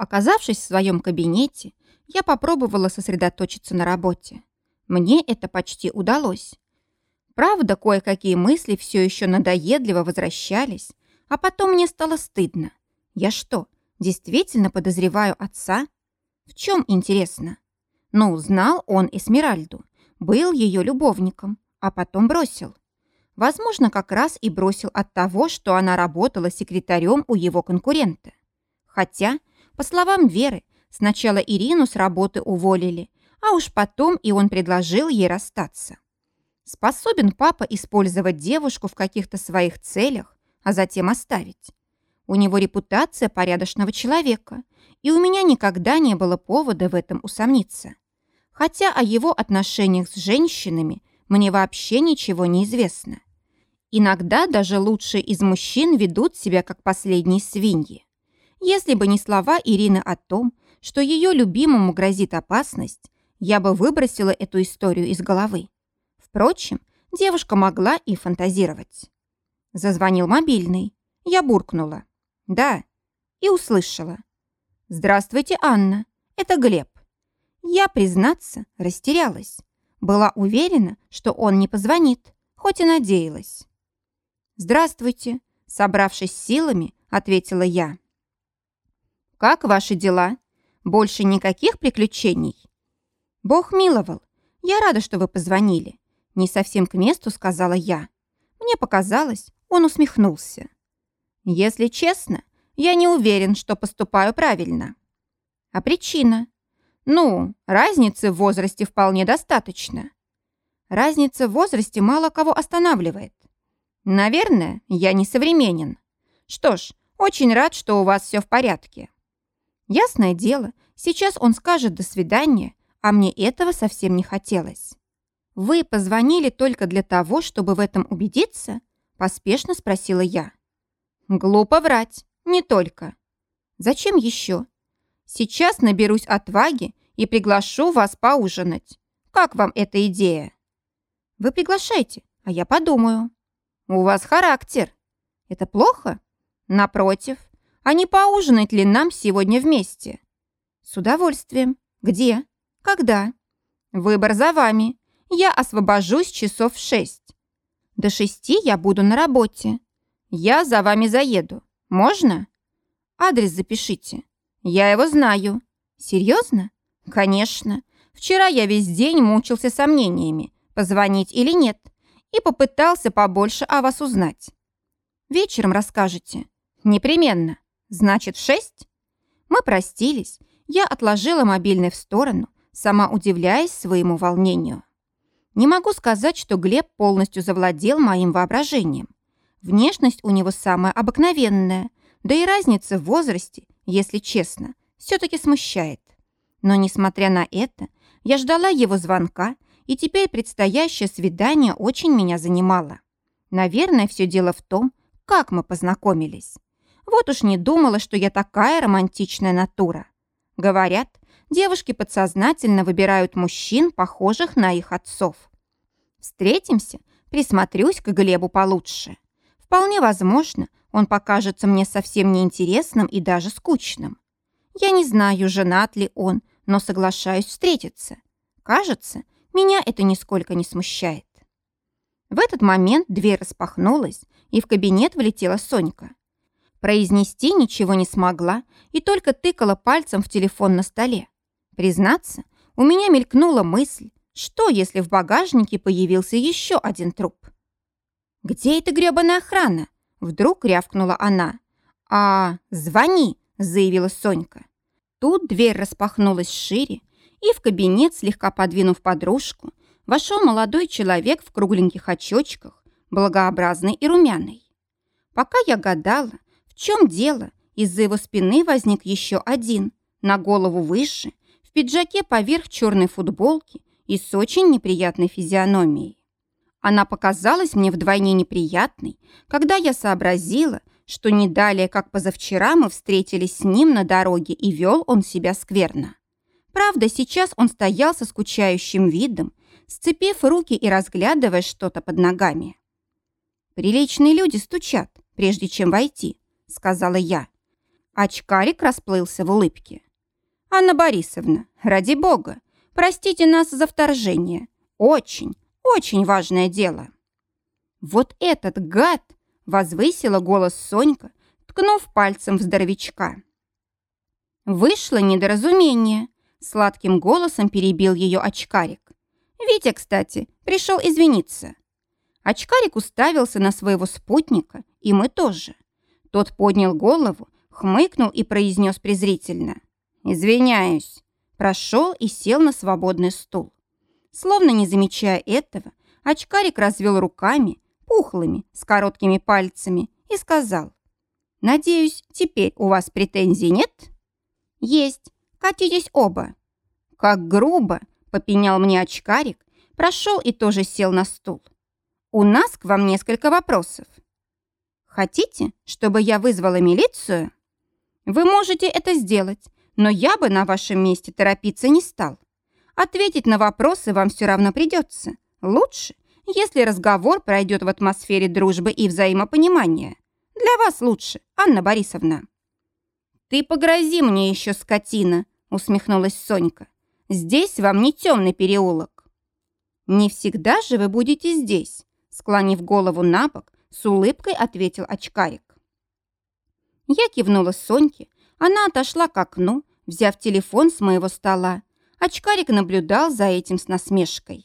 Оказавшись в своем кабинете, я попробовала сосредоточиться на работе. Мне это почти удалось. Правда, кое-какие мысли все еще надоедливо возвращались, а потом мне стало стыдно. Я что, действительно подозреваю отца? В чем интересно? Ну, знал он Эсмеральду, был ее любовником, а потом бросил. Возможно, как раз и бросил от того, что она работала секретарем у его конкурента. Хотя, по словам Веры, сначала Ирину с работы уволили, а уж потом и он предложил ей расстаться. Способен папа использовать девушку в каких-то своих целях, а затем оставить. У него репутация порядочного человека, и у меня никогда не было повода в этом усомниться. Хотя о его отношениях с женщинами мне вообще ничего не известно. Иногда даже лучшие из мужчин ведут себя как последние свиньи. Если бы не слова Ирины о том, что ее любимому грозит опасность, я бы выбросила эту историю из головы. Впрочем, девушка могла и фантазировать. Зазвонил мобильный. Я буркнула. «Да». И услышала. «Здравствуйте, Анна. Это Глеб». Я, признаться, растерялась. Была уверена, что он не позвонит, хоть и надеялась. «Здравствуйте», — собравшись силами, ответила я. «Как ваши дела? Больше никаких приключений?» «Бог миловал. Я рада, что вы позвонили». Не совсем к месту сказала я. Мне показалось, он усмехнулся. «Если честно, я не уверен, что поступаю правильно». «А причина?» «Ну, разницы в возрасте вполне достаточно». «Разница в возрасте мало кого останавливает. Наверное, я не современен. Что ж, очень рад, что у вас все в порядке». Ясное дело, сейчас он скажет «до свидания», а мне этого совсем не хотелось. «Вы позвонили только для того, чтобы в этом убедиться?» Поспешно спросила я. «Глупо врать. Не только. Зачем еще? Сейчас наберусь отваги и приглашу вас поужинать. Как вам эта идея?» «Вы приглашайте, а я подумаю». «У вас характер. Это плохо?» «Напротив. А не поужинать ли нам сегодня вместе?» «С удовольствием. Где? Когда?» «Выбор за вами. Я освобожусь часов в шесть. До шести я буду на работе. Я за вами заеду. Можно?» «Адрес запишите. Я его знаю». «Серьезно?» «Конечно. Вчера я весь день мучился сомнениями, позвонить или нет и попытался побольше о вас узнать. Вечером расскажете. Непременно. Значит, шесть? Мы простились. Я отложила мобильный в сторону, сама удивляясь своему волнению. Не могу сказать, что Глеб полностью завладел моим воображением. Внешность у него самая обыкновенная, да и разница в возрасте, если честно, все-таки смущает. Но, несмотря на это, я ждала его звонка и теперь предстоящее свидание очень меня занимало. Наверное, все дело в том, как мы познакомились. Вот уж не думала, что я такая романтичная натура. Говорят, девушки подсознательно выбирают мужчин, похожих на их отцов. Встретимся, присмотрюсь к Глебу получше. Вполне возможно, он покажется мне совсем неинтересным и даже скучным. Я не знаю, женат ли он, но соглашаюсь встретиться. Кажется, меня это нисколько не смущает. В этот момент дверь распахнулась, и в кабинет влетела Сонька. Произнести ничего не смогла и только тыкала пальцем в телефон на столе. Признаться, у меня мелькнула мысль, что если в багажнике появился еще один труп. «Где эта гребаная охрана?» Вдруг рявкнула она. «А, звони!» – заявила Сонька. Тут дверь распахнулась шире, и в кабинет, слегка подвинув подружку, вошел молодой человек в кругленьких очочках, благообразный и румяный. Пока я гадала, чем дело, из-за его спины возник еще один, на голову выше, в пиджаке поверх черной футболки и с очень неприятной физиономией. Она показалась мне вдвойне неприятной, когда я сообразила, что не далее, как позавчера, мы встретились с ним на дороге и вел он себя скверно. Правда, сейчас он стоял со скучающим видом, сцепив руки и разглядывая что-то под ногами. «Приличные люди стучат, прежде чем войти», — сказала я. Очкарик расплылся в улыбке. «Анна Борисовна, ради бога, простите нас за вторжение. Очень, очень важное дело». «Вот этот гад!» — возвысила голос Сонька, ткнув пальцем в здоровячка. Вышло недоразумение. Сладким голосом перебил ее очкарик. Витя, кстати, пришел извиниться. Очкарик уставился на своего спутника, и мы тоже. Тот поднял голову, хмыкнул и произнес презрительно. «Извиняюсь». Прошел и сел на свободный стул. Словно не замечая этого, очкарик развел руками, пухлыми, с короткими пальцами, и сказал. «Надеюсь, теперь у вас претензий нет?» «Есть. Катитесь оба». «Как грубо!» — попенял мне очкарик, прошел и тоже сел на стул. «У нас к вам несколько вопросов». «Хотите, чтобы я вызвала милицию?» «Вы можете это сделать, но я бы на вашем месте торопиться не стал. Ответить на вопросы вам все равно придется. Лучше, если разговор пройдет в атмосфере дружбы и взаимопонимания. Для вас лучше, Анна Борисовна». «Ты погрози мне еще, скотина!» — усмехнулась Сонька. «Здесь вам не темный переулок». «Не всегда же вы будете здесь», — склонив голову на бок, с улыбкой ответил очкарик. Я кивнула Соньке, она отошла к окну, взяв телефон с моего стола. Очкарик наблюдал за этим с насмешкой.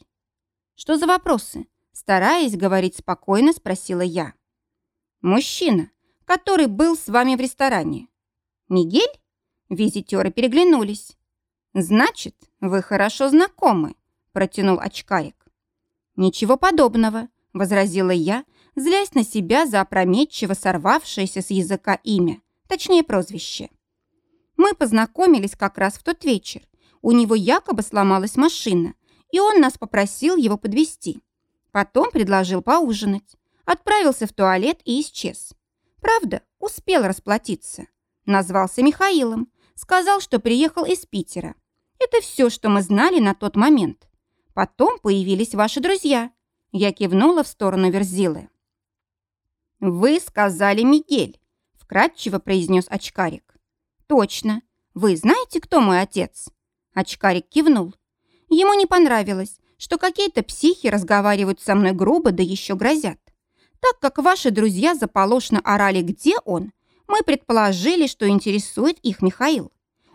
«Что за вопросы?» Стараясь говорить спокойно, спросила я. «Мужчина, который был с вами в ресторане, «Мигель?» Визитеры переглянулись. «Значит, вы хорошо знакомы», – протянул очкарик. «Ничего подобного», – возразила я, злясь на себя за опрометчиво сорвавшееся с языка имя, точнее прозвище. Мы познакомились как раз в тот вечер. У него якобы сломалась машина, и он нас попросил его подвести. Потом предложил поужинать, отправился в туалет и исчез. Правда, успел расплатиться. Назвался Михаилом. Сказал, что приехал из Питера. Это все, что мы знали на тот момент. Потом появились ваши друзья. Я кивнула в сторону Верзилы. «Вы сказали Мигель», — вкратчиво произнес очкарик. «Точно. Вы знаете, кто мой отец?» Очкарик кивнул. Ему не понравилось, что какие-то психи разговаривают со мной грубо, да еще грозят. Так как ваши друзья заполошно орали «Где он?», мы предположили, что интересует их Михаил.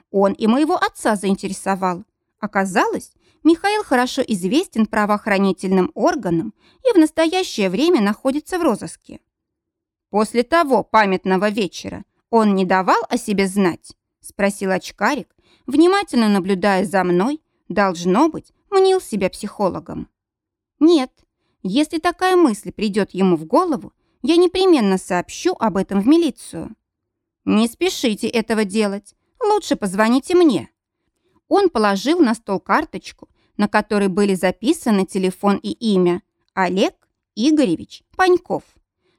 Он и моего отца заинтересовал. Оказалось, Михаил хорошо известен правоохранительным органам и в настоящее время находится в розыске. После того памятного вечера он не давал о себе знать? Спросил очкарик, внимательно наблюдая за мной, должно быть, мнил себя психологом. Нет, если такая мысль придет ему в голову, я непременно сообщу об этом в милицию. «Не спешите этого делать. Лучше позвоните мне». Он положил на стол карточку, на которой были записаны телефон и имя Олег Игоревич Паньков,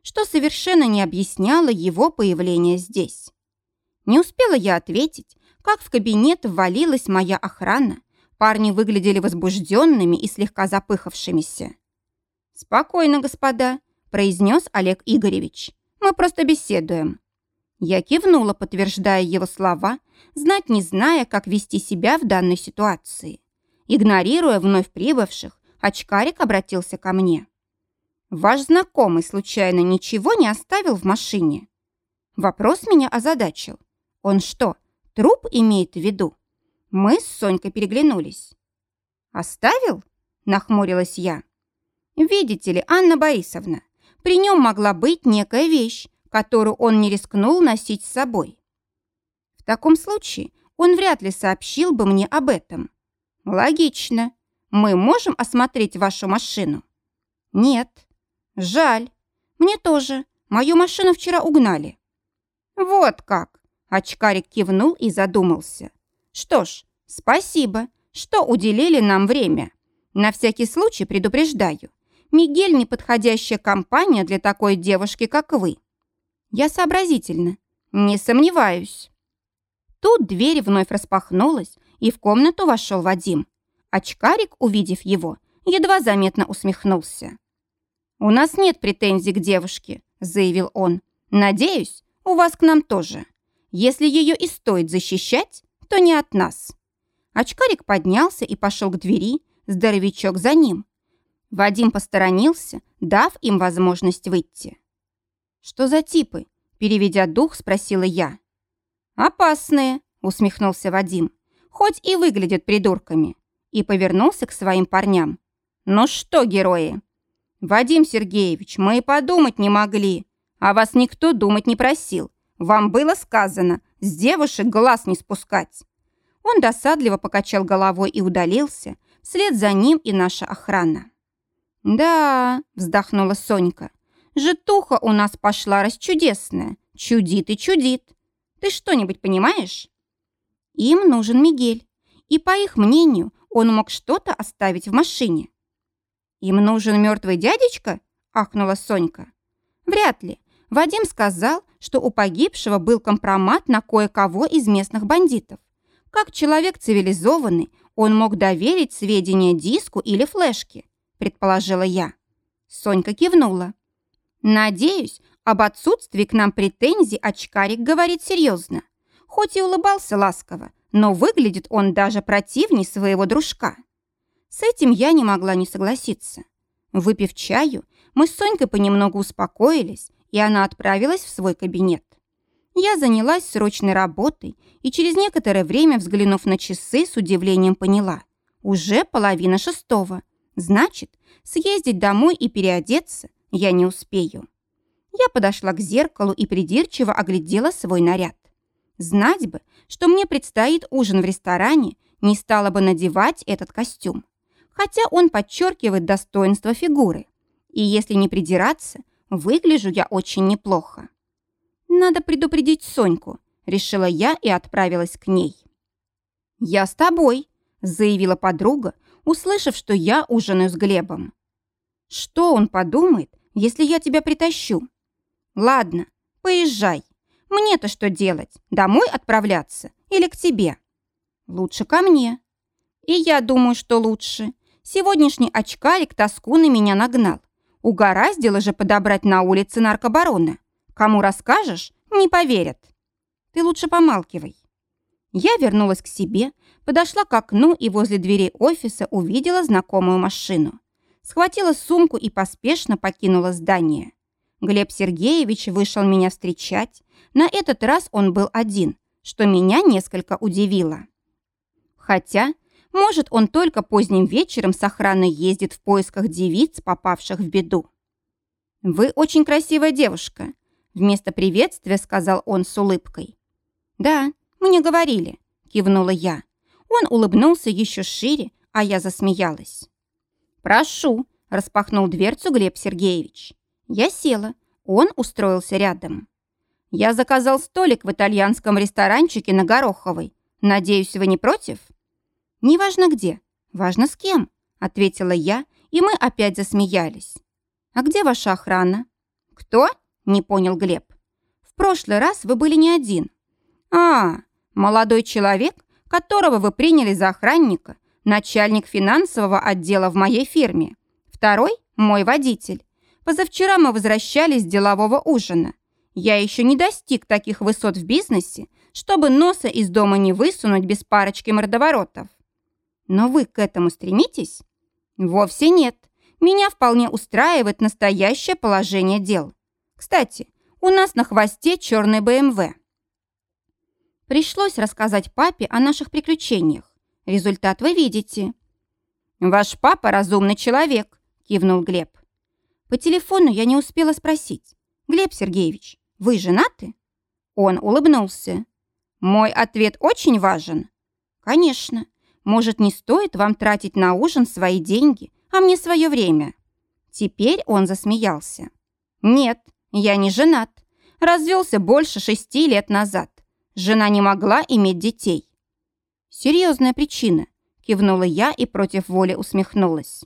что совершенно не объясняло его появление здесь. Не успела я ответить, как в кабинет ввалилась моя охрана. Парни выглядели возбужденными и слегка запыхавшимися. «Спокойно, господа», – произнес Олег Игоревич. «Мы просто беседуем. Я кивнула, подтверждая его слова, знать не зная, как вести себя в данной ситуации. Игнорируя вновь прибывших, очкарик обратился ко мне. «Ваш знакомый случайно ничего не оставил в машине?» Вопрос меня озадачил. «Он что, труп имеет в виду?» Мы с Сонькой переглянулись. «Оставил?» – нахмурилась я. «Видите ли, Анна Борисовна, при нем могла быть некая вещь, которую он не рискнул носить с собой. В таком случае он вряд ли сообщил бы мне об этом. Логично. Мы можем осмотреть вашу машину? Нет. Жаль. Мне тоже. Мою машину вчера угнали. Вот как. Очкарик кивнул и задумался. Что ж, спасибо, что уделили нам время. На всякий случай предупреждаю. Мигель – неподходящая компания для такой девушки, как вы. Я сообразительна. Не сомневаюсь. Тут дверь вновь распахнулась, и в комнату вошел Вадим. Очкарик, увидев его, едва заметно усмехнулся. «У нас нет претензий к девушке», — заявил он. «Надеюсь, у вас к нам тоже. Если ее и стоит защищать, то не от нас. Очкарик поднялся и пошел к двери, здоровячок за ним. Вадим посторонился, дав им возможность выйти. «Что за типы?» – переведя дух, спросила я. «Опасные», – усмехнулся Вадим, «хоть и выглядят придурками», и повернулся к своим парням. «Ну что, герои?» «Вадим Сергеевич, мы и подумать не могли. А вас никто думать не просил. Вам было сказано, с девушек глаз не спускать». Он досадливо покачал головой и удалился, вслед за ним и наша охрана. «Да», — вздохнула Сонька, — «житуха у нас пошла расчудесная, чудит и чудит. Ты что-нибудь понимаешь?» Им нужен Мигель, и, по их мнению, он мог что-то оставить в машине. «Им нужен мертвый дядечка?» – ахнула Сонька. «Вряд ли. Вадим сказал, что у погибшего был компромат на кое-кого из местных бандитов. Как человек цивилизованный, он мог доверить сведения диску или флешке, предположила я. Сонька кивнула. Надеюсь, об отсутствии к нам претензий очкарик говорит серьезно. Хоть и улыбался ласково, но выглядит он даже противней своего дружка. С этим я не могла не согласиться. Выпив чаю, мы с Сонькой понемногу успокоились, и она отправилась в свой кабинет. Я занялась срочной работой и через некоторое время, взглянув на часы, с удивлением поняла. Уже половина шестого. Значит, съездить домой и переодеться я не успею. Я подошла к зеркалу и придирчиво оглядела свой наряд. Знать бы, что мне предстоит ужин в ресторане, не стала бы надевать этот костюм хотя он подчеркивает достоинство фигуры. И если не придираться, выгляжу я очень неплохо. Надо предупредить Соньку, решила я и отправилась к ней. «Я с тобой», — заявила подруга, услышав, что я ужинаю с Глебом. «Что он подумает, если я тебя притащу?» «Ладно, поезжай. Мне-то что делать? Домой отправляться или к тебе?» «Лучше ко мне». «И я думаю, что лучше. Сегодняшний очкарик тоску на меня нагнал. Угораздило же подобрать на улице наркобарона. Кому расскажешь, не поверят. Ты лучше помалкивай. Я вернулась к себе, подошла к окну и возле дверей офиса увидела знакомую машину. Схватила сумку и поспешно покинула здание. Глеб Сергеевич вышел меня встречать. На этот раз он был один, что меня несколько удивило. Хотя может, он только поздним вечером с охраной ездит в поисках девиц, попавших в беду. «Вы очень красивая девушка», — вместо приветствия сказал он с улыбкой. «Да, мне говорили», — кивнула я. Он улыбнулся еще шире, а я засмеялась. «Прошу», — распахнул дверцу Глеб Сергеевич. Я села, он устроился рядом. «Я заказал столик в итальянском ресторанчике на Гороховой. Надеюсь, вы не против?» «Неважно где, важно с кем», — ответила я, и мы опять засмеялись. «А где ваша охрана?» «Кто?» — не понял Глеб. «В прошлый раз вы были не один». «А, молодой человек, которого вы приняли за охранника, начальник финансового отдела в моей фирме. Второй – мой водитель. Позавчера мы возвращались с делового ужина. Я еще не достиг таких высот в бизнесе, чтобы носа из дома не высунуть без парочки мордоворотов. Но вы к этому стремитесь? Вовсе нет. Меня вполне устраивает настоящее положение дел. Кстати, у нас на хвосте черный БМВ. Пришлось рассказать папе о наших приключениях. Результат вы видите. «Ваш папа разумный человек», – кивнул Глеб. По телефону я не успела спросить. «Глеб Сергеевич, вы женаты?» Он улыбнулся. «Мой ответ очень важен?» «Конечно. Может, не стоит вам тратить на ужин свои деньги, а мне свое время?» Теперь он засмеялся. «Нет, я не женат. Развелся больше шести лет назад. Жена не могла иметь детей». «Серьезная причина», — кивнула я и против воли усмехнулась.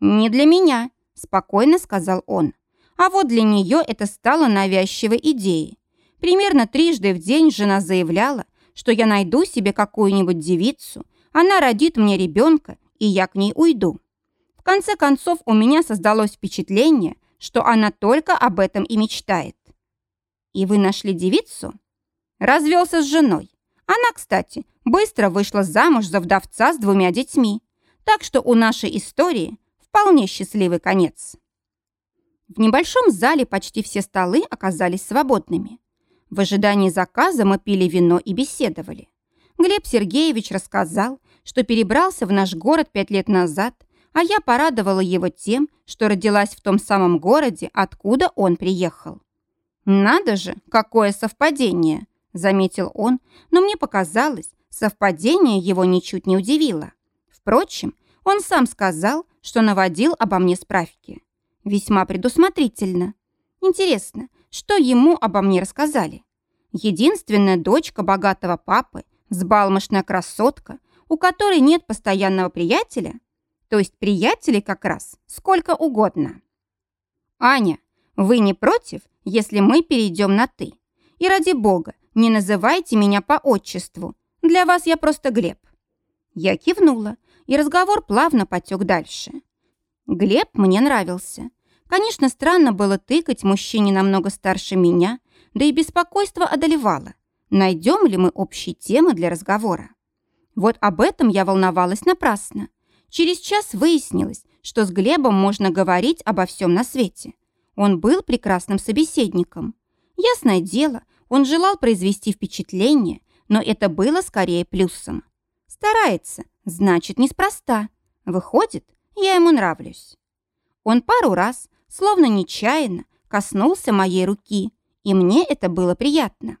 «Не для меня», — спокойно сказал он. «А вот для нее это стало навязчивой идеей. Примерно трижды в день жена заявляла, что я найду себе какую-нибудь девицу, она родит мне ребенка, и я к ней уйду. В конце концов, у меня создалось впечатление, что она только об этом и мечтает. И вы нашли девицу? Развелся с женой. Она, кстати, быстро вышла замуж за вдовца с двумя детьми. Так что у нашей истории вполне счастливый конец. В небольшом зале почти все столы оказались свободными. В ожидании заказа мы пили вино и беседовали. Глеб Сергеевич рассказал, что перебрался в наш город пять лет назад, а я порадовала его тем, что родилась в том самом городе, откуда он приехал. «Надо же, какое совпадение!» – заметил он, но мне показалось, совпадение его ничуть не удивило. Впрочем, он сам сказал, что наводил обо мне справки. Весьма предусмотрительно. Интересно, что ему обо мне рассказали? Единственная дочка богатого папы, сбалмошная красотка, у которой нет постоянного приятеля? То есть приятелей как раз сколько угодно. Аня, вы не против, если мы перейдем на «ты»? И ради бога, не называйте меня по отчеству. Для вас я просто Глеб. Я кивнула, и разговор плавно потек дальше. Глеб мне нравился. Конечно, странно было тыкать мужчине намного старше меня, да и беспокойство одолевало. Найдем ли мы общие темы для разговора? Вот об этом я волновалась напрасно. Через час выяснилось, что с Глебом можно говорить обо всем на свете. Он был прекрасным собеседником. Ясное дело, он желал произвести впечатление, но это было скорее плюсом. Старается, значит, неспроста. Выходит, я ему нравлюсь. Он пару раз, словно нечаянно, коснулся моей руки, и мне это было приятно.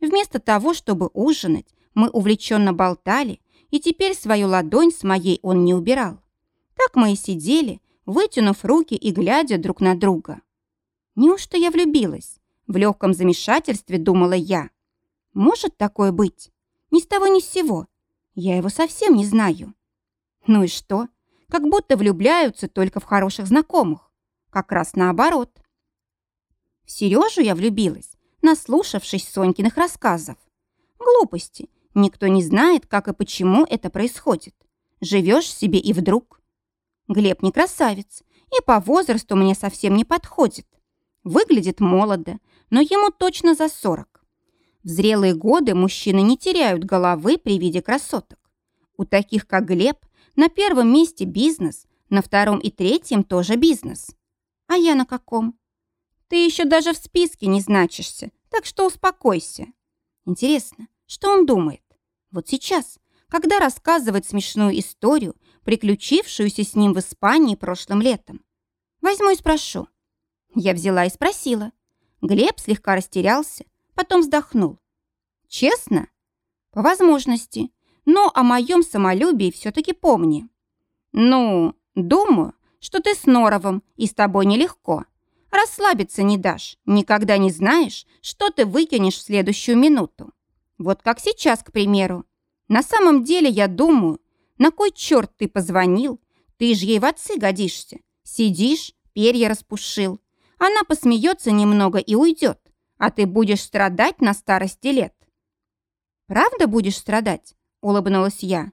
Вместо того, чтобы ужинать, мы увлеченно болтали, и теперь свою ладонь с моей он не убирал. Так мы и сидели, вытянув руки и глядя друг на друга. Неужто я влюбилась? В легком замешательстве думала я. Может такое быть? Ни с того ни с сего. Я его совсем не знаю. Ну и что? Как будто влюбляются только в хороших знакомых. Как раз наоборот. В Сережу я влюбилась, наслушавшись Сонькиных рассказов. Глупости. Никто не знает, как и почему это происходит. Живешь себе и вдруг. Глеб не красавец, и по возрасту мне совсем не подходит. Выглядит молодо, но ему точно за сорок. В зрелые годы мужчины не теряют головы при виде красоток. У таких, как Глеб, на первом месте бизнес, на втором и третьем тоже бизнес. А я на каком? Ты еще даже в списке не значишься, так что успокойся. Интересно, что он думает? Вот сейчас, когда рассказывает смешную историю, приключившуюся с ним в Испании прошлым летом. Возьму и спрошу. Я взяла и спросила. Глеб слегка растерялся, потом вздохнул. Честно? По возможности. Но о моем самолюбии все-таки помни. Ну, думаю, что ты с Норовым, и с тобой нелегко. Расслабиться не дашь, никогда не знаешь, что ты выкинешь в следующую минуту. Вот как сейчас, к примеру. На самом деле я думаю, на кой черт ты позвонил? Ты ж ей в отцы годишься. Сидишь, перья распушил. Она посмеется немного и уйдет, а ты будешь страдать на старости лет. «Правда будешь страдать?» – улыбнулась я.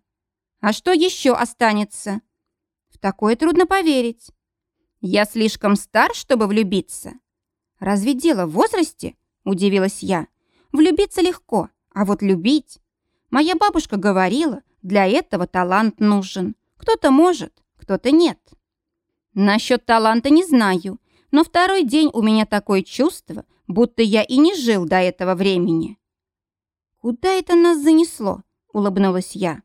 «А что еще останется?» «В такое трудно поверить. Я слишком стар, чтобы влюбиться». «Разве дело в возрасте?» – удивилась я. «Влюбиться легко, а вот любить...» Моя бабушка говорила, для этого талант нужен. Кто-то может, кто-то нет. Насчет таланта не знаю, но второй день у меня такое чувство, будто я и не жил до этого времени. «Куда это нас занесло?» – улыбнулась я.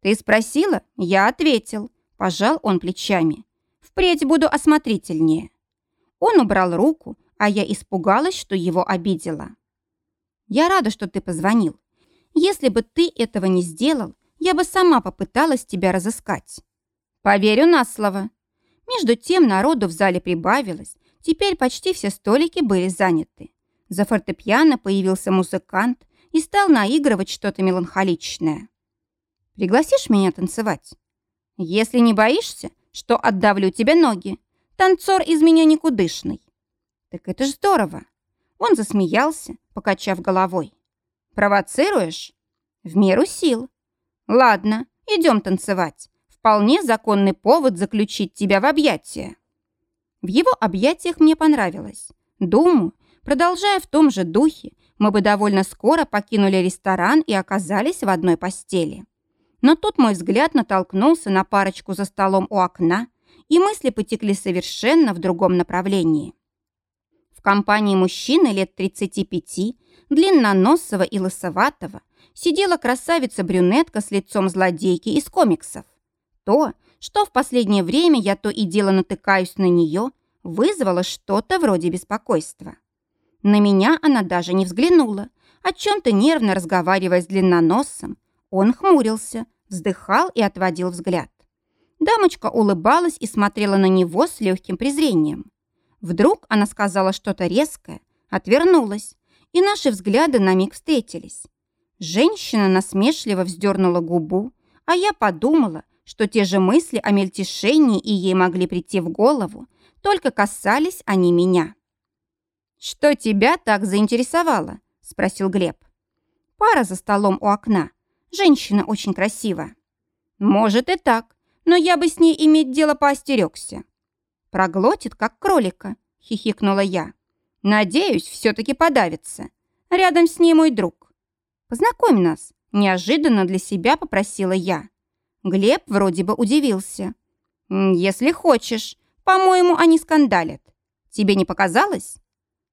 «Ты спросила?» Я ответил. Пожал он плечами. «Впредь буду осмотрительнее». Он убрал руку, а я испугалась, что его обидела. «Я рада, что ты позвонил. Если бы ты этого не сделал, я бы сама попыталась тебя разыскать». «Поверю на слово», между тем народу в зале прибавилось, теперь почти все столики были заняты. За фортепиано появился музыкант и стал наигрывать что-то меланхоличное. «Пригласишь меня танцевать?» «Если не боишься, что отдавлю тебе ноги, танцор из меня никудышный». «Так это ж здорово!» Он засмеялся, покачав головой. «Провоцируешь?» «В меру сил». «Ладно, идем танцевать вполне законный повод заключить тебя в объятия. В его объятиях мне понравилось. Думаю, продолжая в том же духе, мы бы довольно скоро покинули ресторан и оказались в одной постели. Но тут мой взгляд натолкнулся на парочку за столом у окна, и мысли потекли совершенно в другом направлении. В компании мужчины лет 35, длинноносого и лысоватого, сидела красавица-брюнетка с лицом злодейки из комиксов. То, что в последнее время я то и дело натыкаюсь на нее, вызвало что-то вроде беспокойства. На меня она даже не взглянула, о чем-то нервно разговаривая с длинноносом. Он хмурился, вздыхал и отводил взгляд. Дамочка улыбалась и смотрела на него с легким презрением. Вдруг она сказала что-то резкое, отвернулась, и наши взгляды на миг встретились. Женщина насмешливо вздернула губу, а я подумала, что те же мысли о мельтешении и ей могли прийти в голову, только касались они меня. «Что тебя так заинтересовало?» – спросил Глеб. «Пара за столом у окна. Женщина очень красива». «Может и так, но я бы с ней иметь дело поостерегся». «Проглотит, как кролика», – хихикнула я. «Надеюсь, все-таки подавится. Рядом с ней мой друг». «Познакомь нас», – неожиданно для себя попросила я. Глеб вроде бы удивился. «Если хочешь. По-моему, они скандалят. Тебе не показалось?»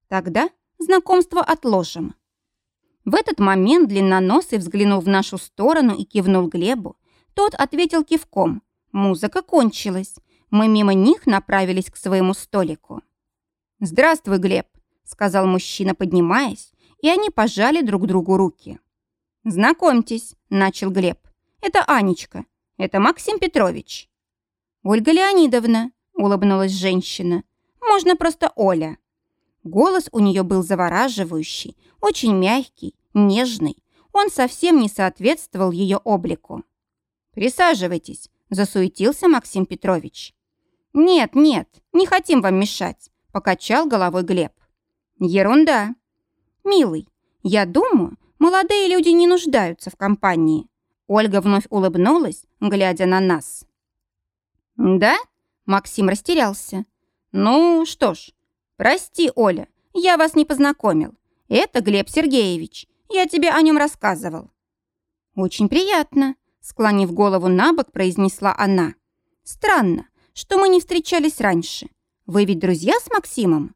Тогда знакомство отложим. В этот момент длинноносый взглянул в нашу сторону и кивнул Глебу. Тот ответил кивком. Музыка кончилась. Мы мимо них направились к своему столику. «Здравствуй, Глеб», — сказал мужчина, поднимаясь, и они пожали друг другу руки. «Знакомьтесь», — начал Глеб. «Это Анечка. Это Максим Петрович». «Ольга Леонидовна», — улыбнулась женщина. «Можно просто Оля». Голос у нее был завораживающий, очень мягкий, нежный. Он совсем не соответствовал ее облику. «Присаживайтесь», – засуетился Максим Петрович. «Нет, нет, не хотим вам мешать», – покачал головой Глеб. «Ерунда». «Милый, я думаю, молодые люди не нуждаются в компании». Ольга вновь улыбнулась, глядя на нас. «Да?» – Максим растерялся. «Ну что ж, «Прости, Оля, я вас не познакомил. Это Глеб Сергеевич. Я тебе о нем рассказывал». «Очень приятно», — склонив голову на бок, произнесла она. «Странно, что мы не встречались раньше. Вы ведь друзья с Максимом?»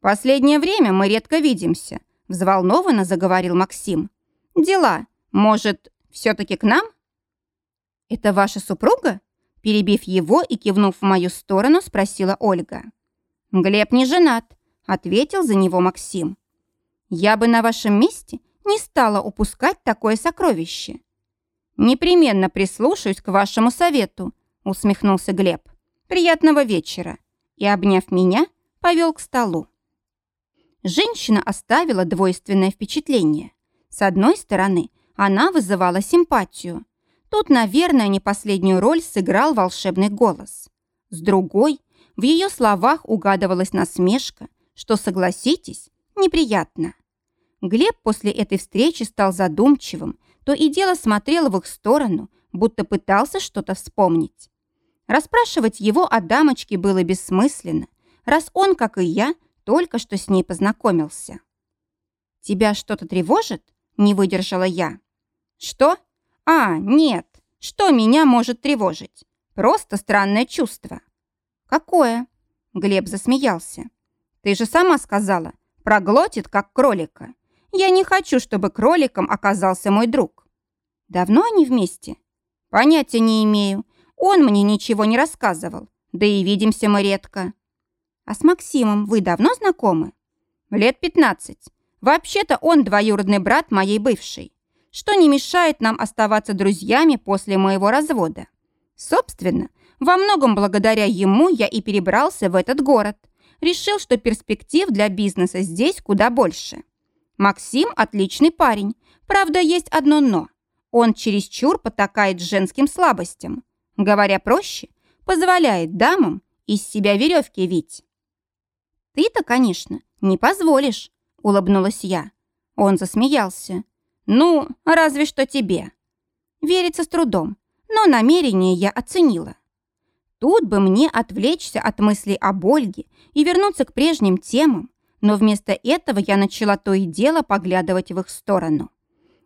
«Последнее время мы редко видимся», — взволнованно заговорил Максим. «Дела. Может, все-таки к нам?» «Это ваша супруга?» Перебив его и кивнув в мою сторону, спросила Ольга. «Глеб не женат», — ответил за него Максим. «Я бы на вашем месте не стала упускать такое сокровище». «Непременно прислушаюсь к вашему совету», — усмехнулся Глеб. «Приятного вечера». И, обняв меня, повел к столу. Женщина оставила двойственное впечатление. С одной стороны, она вызывала симпатию. Тут, наверное, не последнюю роль сыграл волшебный голос. С другой, в ее словах угадывалась насмешка, что, согласитесь, неприятно. Глеб после этой встречи стал задумчивым, то и дело смотрел в их сторону, будто пытался что-то вспомнить. Расспрашивать его о дамочке было бессмысленно, раз он, как и я, только что с ней познакомился. «Тебя что-то тревожит?» – не выдержала я. «Что? А, нет. Что меня может тревожить? Просто странное чувство. «Какое?» Глеб засмеялся. «Ты же сама сказала, проглотит, как кролика. Я не хочу, чтобы кроликом оказался мой друг». «Давно они вместе?» «Понятия не имею. Он мне ничего не рассказывал. Да и видимся мы редко». «А с Максимом вы давно знакомы?» «Лет пятнадцать. Вообще-то он двоюродный брат моей бывшей, что не мешает нам оставаться друзьями после моего развода. Собственно, во многом благодаря ему я и перебрался в этот город. Решил, что перспектив для бизнеса здесь куда больше. Максим – отличный парень. Правда, есть одно «но». Он чересчур потакает женским слабостям. Говоря проще, позволяет дамам из себя веревки вить. «Ты-то, конечно, не позволишь», – улыбнулась я. Он засмеялся. «Ну, разве что тебе». Верится с трудом, но намерение я оценила. Тут бы мне отвлечься от мыслей об Ольге и вернуться к прежним темам, но вместо этого я начала то и дело поглядывать в их сторону.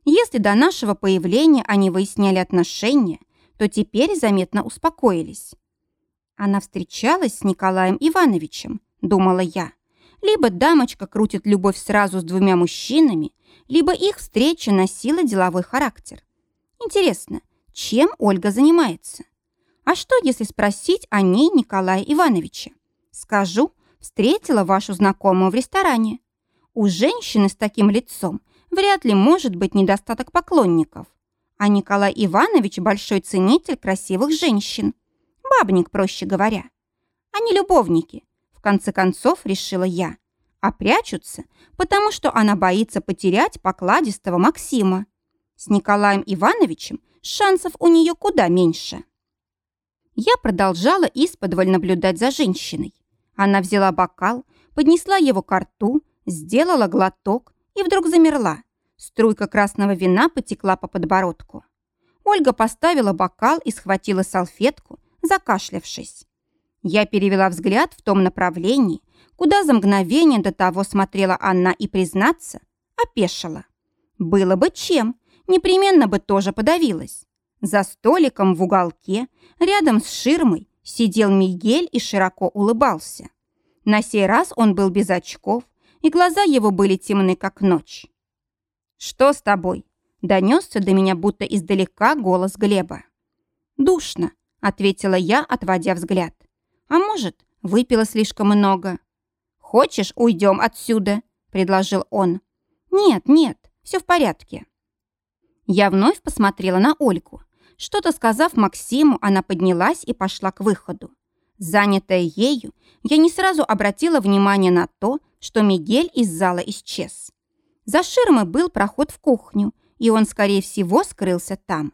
Если до нашего появления они выясняли отношения, то теперь заметно успокоились. Она встречалась с Николаем Ивановичем, думала я. Либо дамочка крутит любовь сразу с двумя мужчинами, либо их встреча носила деловой характер. Интересно, чем Ольга занимается? А что, если спросить о ней Николая Ивановича? Скажу, встретила вашу знакомую в ресторане. У женщины с таким лицом вряд ли может быть недостаток поклонников. А Николай Иванович – большой ценитель красивых женщин. Бабник, проще говоря. Они любовники, в конце концов, решила я. А прячутся, потому что она боится потерять покладистого Максима. С Николаем Ивановичем шансов у нее куда меньше. Я продолжала исподволь наблюдать за женщиной. Она взяла бокал, поднесла его к рту, сделала глоток и вдруг замерла. Струйка красного вина потекла по подбородку. Ольга поставила бокал и схватила салфетку, закашлявшись. Я перевела взгляд в том направлении, куда за мгновение до того смотрела она и, признаться, опешила. Было бы чем, непременно бы тоже подавилась. За столиком в уголке, рядом с ширмой, сидел Мигель и широко улыбался. На сей раз он был без очков, и глаза его были темны, как ночь. «Что с тобой?» – донесся до меня будто издалека голос Глеба. «Душно», – ответила я, отводя взгляд. «А может, выпила слишком много?» «Хочешь, уйдем отсюда?» – предложил он. «Нет, нет, все в порядке». Я вновь посмотрела на Ольгу. Что-то сказав Максиму, она поднялась и пошла к выходу. Занятая ею, я не сразу обратила внимание на то, что Мигель из зала исчез. За ширмой был проход в кухню, и он, скорее всего, скрылся там.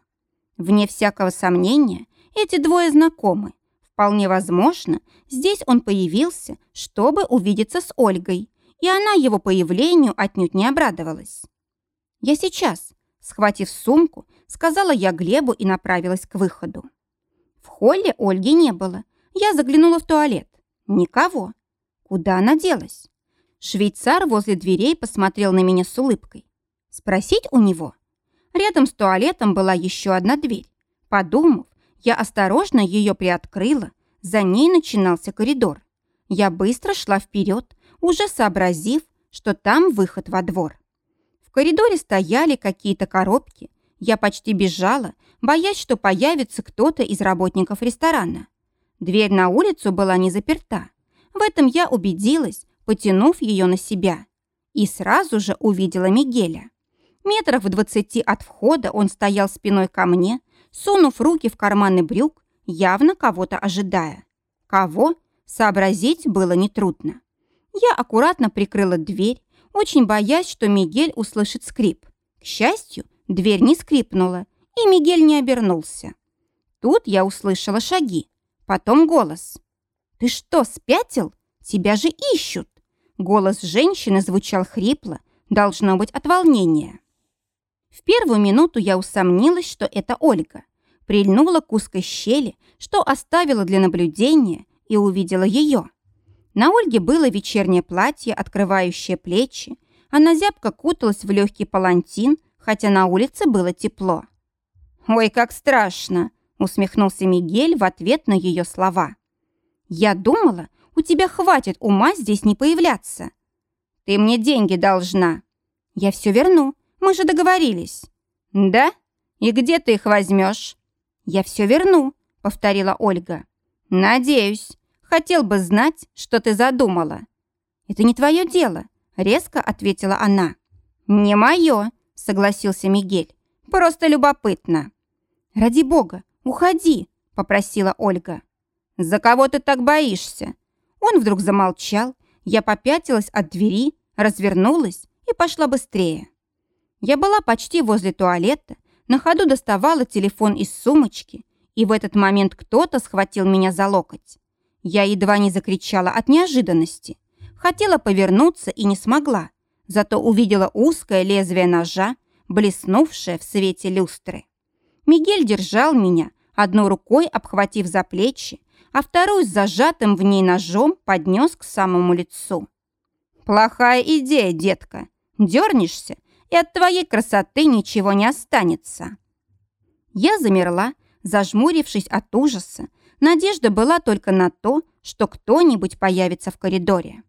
Вне всякого сомнения, эти двое знакомы. Вполне возможно, здесь он появился, чтобы увидеться с Ольгой, и она его появлению отнюдь не обрадовалась. «Я сейчас», — схватив сумку, сказала я Глебу и направилась к выходу. В холле Ольги не было. Я заглянула в туалет. Никого. Куда она делась? Швейцар возле дверей посмотрел на меня с улыбкой. Спросить у него? Рядом с туалетом была еще одна дверь. Подумав, я осторожно ее приоткрыла. За ней начинался коридор. Я быстро шла вперед, уже сообразив, что там выход во двор. В коридоре стояли какие-то коробки, я почти бежала, боясь, что появится кто-то из работников ресторана. Дверь на улицу была не заперта. В этом я убедилась, потянув ее на себя. И сразу же увидела Мигеля. Метров в двадцати от входа он стоял спиной ко мне, сунув руки в карманы брюк, явно кого-то ожидая. Кого? Сообразить было нетрудно. Я аккуратно прикрыла дверь, очень боясь, что Мигель услышит скрип. К счастью, Дверь не скрипнула, и Мигель не обернулся. Тут я услышала шаги, потом голос. «Ты что, спятил? Тебя же ищут!» Голос женщины звучал хрипло, должно быть от волнения. В первую минуту я усомнилась, что это Ольга. Прильнула к узкой щели, что оставила для наблюдения, и увидела ее. На Ольге было вечернее платье, открывающее плечи. Она зябко куталась в легкий палантин, хотя на улице было тепло. «Ой, как страшно!» — усмехнулся Мигель в ответ на ее слова. «Я думала, у тебя хватит ума здесь не появляться. Ты мне деньги должна. Я все верну, мы же договорились». «Да? И где ты их возьмешь?» «Я все верну», — повторила Ольга. «Надеюсь. Хотел бы знать, что ты задумала». «Это не твое дело», — резко ответила она. «Не мое», согласился Мигель. «Просто любопытно». «Ради бога, уходи», — попросила Ольга. «За кого ты так боишься?» Он вдруг замолчал. Я попятилась от двери, развернулась и пошла быстрее. Я была почти возле туалета, на ходу доставала телефон из сумочки, и в этот момент кто-то схватил меня за локоть. Я едва не закричала от неожиданности. Хотела повернуться и не смогла зато увидела узкое лезвие ножа, блеснувшее в свете люстры. Мигель держал меня, одной рукой обхватив за плечи, а вторую с зажатым в ней ножом поднес к самому лицу. «Плохая идея, детка. Дернешься, и от твоей красоты ничего не останется». Я замерла, зажмурившись от ужаса. Надежда была только на то, что кто-нибудь появится в коридоре.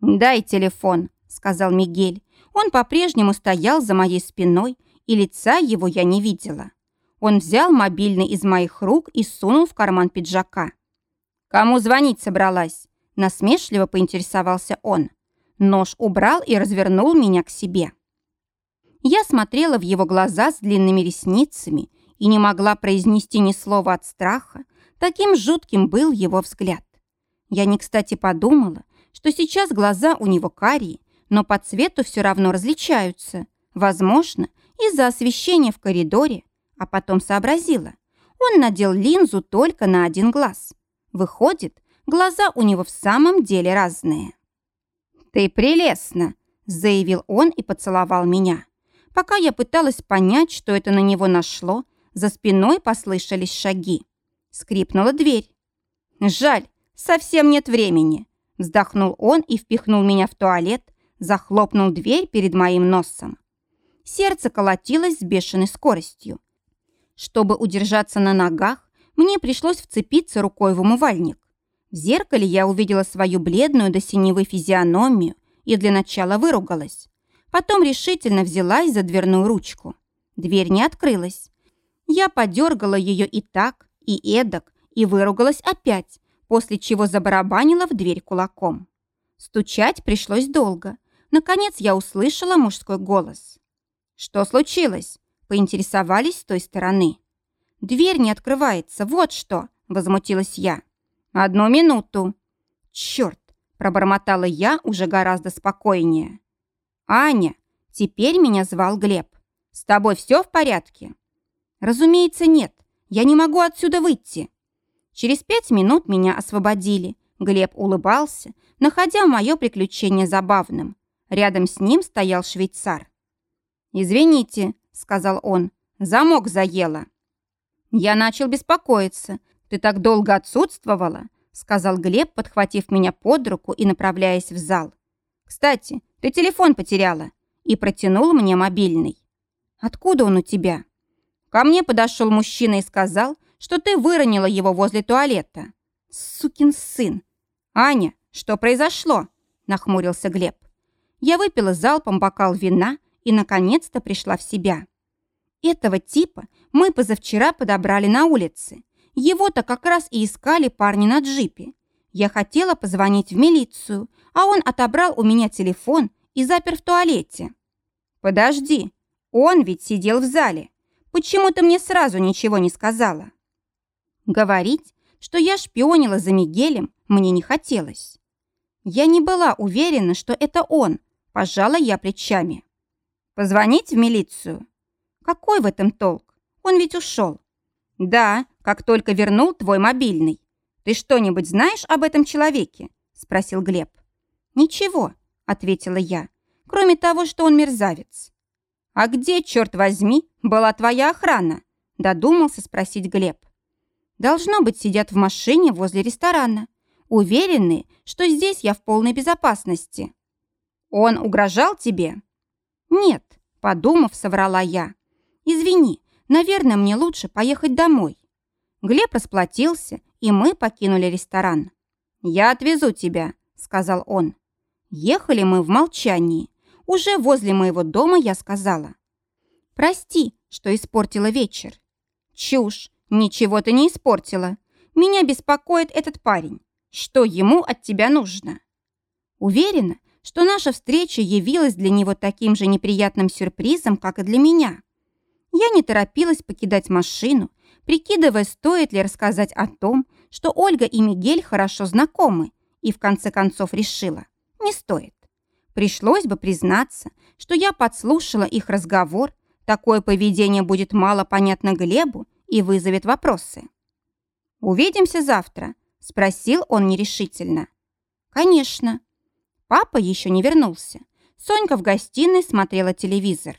«Дай телефон», — сказал Мигель. Он по-прежнему стоял за моей спиной, и лица его я не видела. Он взял мобильный из моих рук и сунул в карман пиджака. «Кому звонить собралась?» Насмешливо поинтересовался он. Нож убрал и развернул меня к себе. Я смотрела в его глаза с длинными ресницами и не могла произнести ни слова от страха. Таким жутким был его взгляд. Я не кстати подумала, что сейчас глаза у него карие, но по цвету все равно различаются. Возможно, из-за освещения в коридоре, а потом сообразила. Он надел линзу только на один глаз. Выходит, глаза у него в самом деле разные. «Ты прелестна!» – заявил он и поцеловал меня. Пока я пыталась понять, что это на него нашло, за спиной послышались шаги. Скрипнула дверь. «Жаль, совсем нет времени», – вздохнул он и впихнул меня в туалет, захлопнул дверь перед моим носом. Сердце колотилось с бешеной скоростью. Чтобы удержаться на ногах, мне пришлось вцепиться рукой в умывальник. В зеркале я увидела свою бледную до синевы физиономию и для начала выругалась. Потом решительно взялась за дверную ручку. Дверь не открылась. Я подергала ее и так, и эдак, и выругалась опять, после чего забарабанила в дверь кулаком. Стучать пришлось долго. Наконец я услышала мужской голос. «Что случилось?» – поинтересовались с той стороны. «Дверь не открывается, вот что!» – возмутилась я. «Одну минуту!» «Черт!» – пробормотала я уже гораздо спокойнее. «Аня!» – теперь меня звал Глеб. «С тобой все в порядке?» «Разумеется, нет. Я не могу отсюда выйти». Через пять минут меня освободили. Глеб улыбался, находя мое приключение забавным. Рядом с ним стоял швейцар. «Извините», — сказал он, — «замок заело». Я начал беспокоиться. «Ты так долго отсутствовала», — сказал Глеб, подхватив меня под руку и направляясь в зал. «Кстати, ты телефон потеряла» и протянул мне мобильный. «Откуда он у тебя?» Ко мне подошел мужчина и сказал, что ты выронила его возле туалета. Сукин сын. Аня, что произошло? Нахмурился Глеб. Я выпила залпом бокал вина и, наконец-то, пришла в себя. Этого типа мы позавчера подобрали на улице. Его-то как раз и искали парни на джипе. Я хотела позвонить в милицию, а он отобрал у меня телефон и запер в туалете. Подожди, он ведь сидел в зале. Почему ты мне сразу ничего не сказала? Говорить, что я шпионила за Мигелем, мне не хотелось. Я не была уверена, что это он, пожала я плечами. Позвонить в милицию? Какой в этом толк? Он ведь ушел. Да, как только вернул твой мобильный. Ты что-нибудь знаешь об этом человеке? Спросил Глеб. Ничего, ответила я, кроме того, что он мерзавец. А где, черт возьми, была твоя охрана? Додумался спросить Глеб. Должно быть, сидят в машине возле ресторана. Уверены, что здесь я в полной безопасности. Он угрожал тебе? «Нет», — подумав, соврала я. «Извини, наверное, мне лучше поехать домой». Глеб расплатился, и мы покинули ресторан. «Я отвезу тебя», — сказал он. Ехали мы в молчании. Уже возле моего дома я сказала. «Прости, что испортила вечер». «Чушь, ничего ты не испортила. Меня беспокоит этот парень. Что ему от тебя нужно?» Уверена, что наша встреча явилась для него таким же неприятным сюрпризом, как и для меня. Я не торопилась покидать машину, прикидывая, стоит ли рассказать о том, что Ольга и Мигель хорошо знакомы, и в конце концов решила – не стоит. Пришлось бы признаться, что я подслушала их разговор, такое поведение будет мало понятно Глебу и вызовет вопросы. «Увидимся завтра», – спросил он нерешительно. «Конечно», Папа еще не вернулся. Сонька в гостиной смотрела телевизор.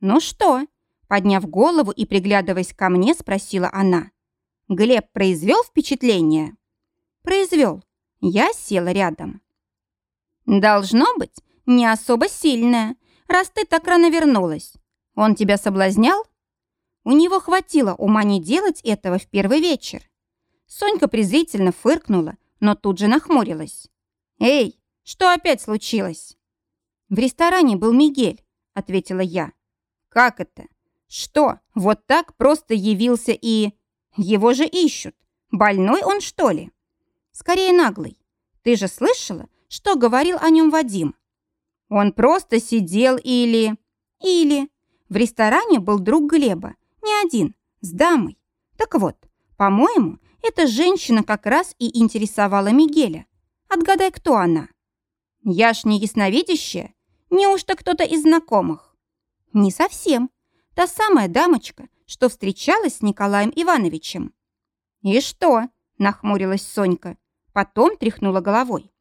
«Ну что?» Подняв голову и приглядываясь ко мне, спросила она. «Глеб произвел впечатление?» «Произвел». Я села рядом. «Должно быть, не особо сильная, раз ты так рано вернулась. Он тебя соблазнял?» У него хватило ума не делать этого в первый вечер. Сонька презрительно фыркнула, но тут же нахмурилась. «Эй, что опять случилось?» «В ресторане был Мигель», — ответила я. «Как это? Что, вот так просто явился и... Его же ищут. Больной он, что ли?» «Скорее наглый. Ты же слышала, что говорил о нем Вадим?» «Он просто сидел или...» «Или...» В ресторане был друг Глеба, не один, с дамой. Так вот, по-моему, эта женщина как раз и интересовала Мигеля. Отгадай, кто она. Я ж не ясновидящая. Неужто кто-то из знакомых? Не совсем. Та самая дамочка, что встречалась с Николаем Ивановичем. И что? Нахмурилась Сонька. Потом тряхнула головой.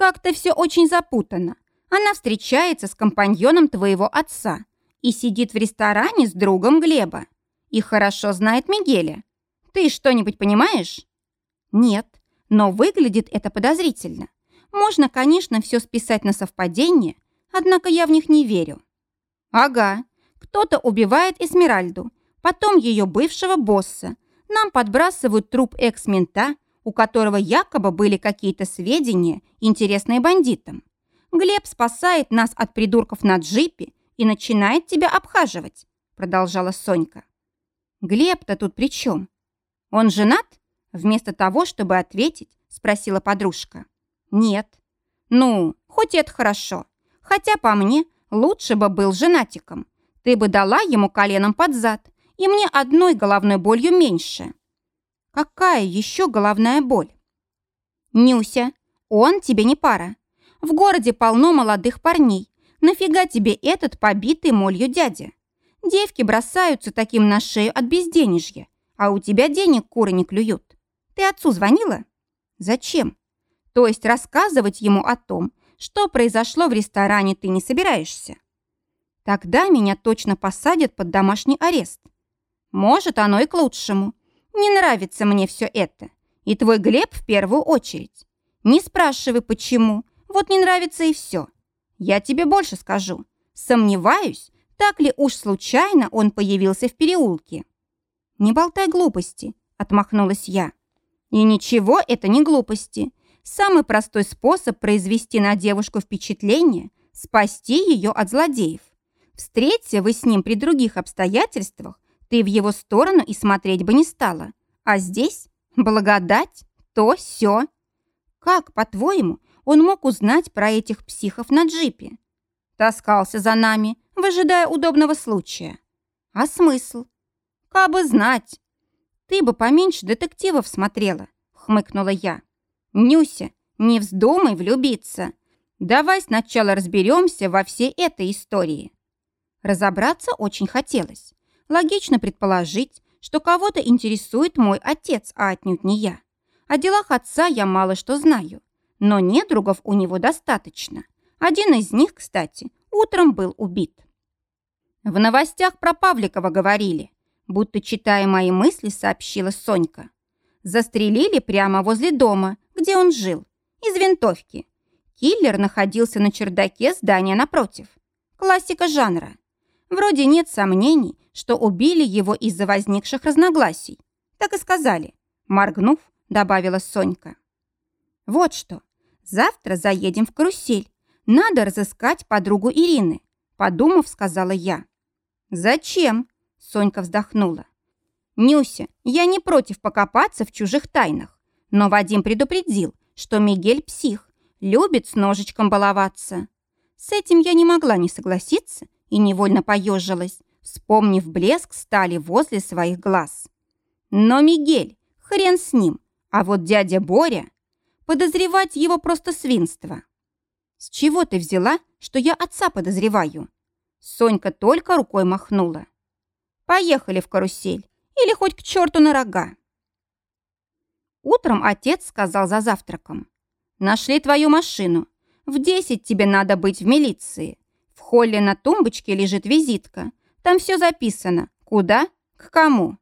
Как-то все очень запутано. Она встречается с компаньоном твоего отца и сидит в ресторане с другом Глеба. И хорошо знает Мигеля. Ты что-нибудь понимаешь? Нет, но выглядит это подозрительно. Можно, конечно, все списать на совпадение, однако я в них не верю. Ага, кто-то убивает Эсмеральду, потом ее бывшего босса. Нам подбрасывают труп экс-мента, у которого якобы были какие-то сведения, интересные бандитам. Глеб спасает нас от придурков на джипе и начинает тебя обхаживать», продолжала Сонька. «Глеб-то тут при чем? Он женат?» Вместо того, чтобы ответить, спросила подружка. «Нет». «Ну, хоть это хорошо. Хотя, по мне, лучше бы был женатиком. Ты бы дала ему коленом под зад, и мне одной головной болью меньше». «Какая еще головная боль?» «Нюся, он тебе не пара. В городе полно молодых парней, Нафига тебе этот побитый молью дядя? Девки бросаются таким на шею от безденежья, а у тебя денег куры не клюют. Ты отцу звонила? Зачем? То есть рассказывать ему о том, что произошло в ресторане, ты не собираешься? Тогда меня точно посадят под домашний арест. Может, оно и к лучшему. Не нравится мне все это. И твой Глеб в первую очередь. Не спрашивай, почему. Вот не нравится и все. Я тебе больше скажу. Сомневаюсь, так ли уж случайно он появился в переулке. Не болтай глупости, отмахнулась я. И ничего, это не глупости. Самый простой способ произвести на девушку впечатление – спасти ее от злодеев. Встреться вы с ним при других обстоятельствах, ты в его сторону и смотреть бы не стала. А здесь благодать, то все. Как, по-твоему, он мог узнать про этих психов на джипе? Таскался за нами, выжидая удобного случая. А смысл? Кабы знать. Ты бы поменьше детективов смотрела, хмыкнула я. Нюся, не вздумай влюбиться. Давай сначала разберемся во всей этой истории. Разобраться очень хотелось. Логично предположить, что кого-то интересует мой отец, а отнюдь не я. О делах отца я мало что знаю. Но недругов у него достаточно. Один из них, кстати, утром был убит. В новостях про Павликова говорили, будто, читая мои мысли, сообщила Сонька. Застрелили прямо возле дома, где он жил, из винтовки. Киллер находился на чердаке здания напротив. Классика жанра. Вроде нет сомнений, что убили его из-за возникших разногласий. Так и сказали. Моргнув, добавила Сонька. Вот что. Завтра заедем в карусель. Надо разыскать подругу Ирины», – подумав, сказала я. «Зачем?» – Сонька вздохнула. «Нюся, я не против покопаться в чужих тайнах, но Вадим предупредил, что Мигель псих, любит с ножичком баловаться. С этим я не могла не согласиться и невольно поежилась, вспомнив блеск стали возле своих глаз. Но Мигель, хрен с ним, а вот дядя Боря... Подозревать его просто свинство. С чего ты взяла, что я отца подозреваю? Сонька только рукой махнула. Поехали в карусель или хоть к черту на рога. Утром отец сказал за завтраком. Нашли твою машину. В десять тебе надо быть в милиции. Холле на тумбочке лежит визитка. Там все записано. Куда? К кому?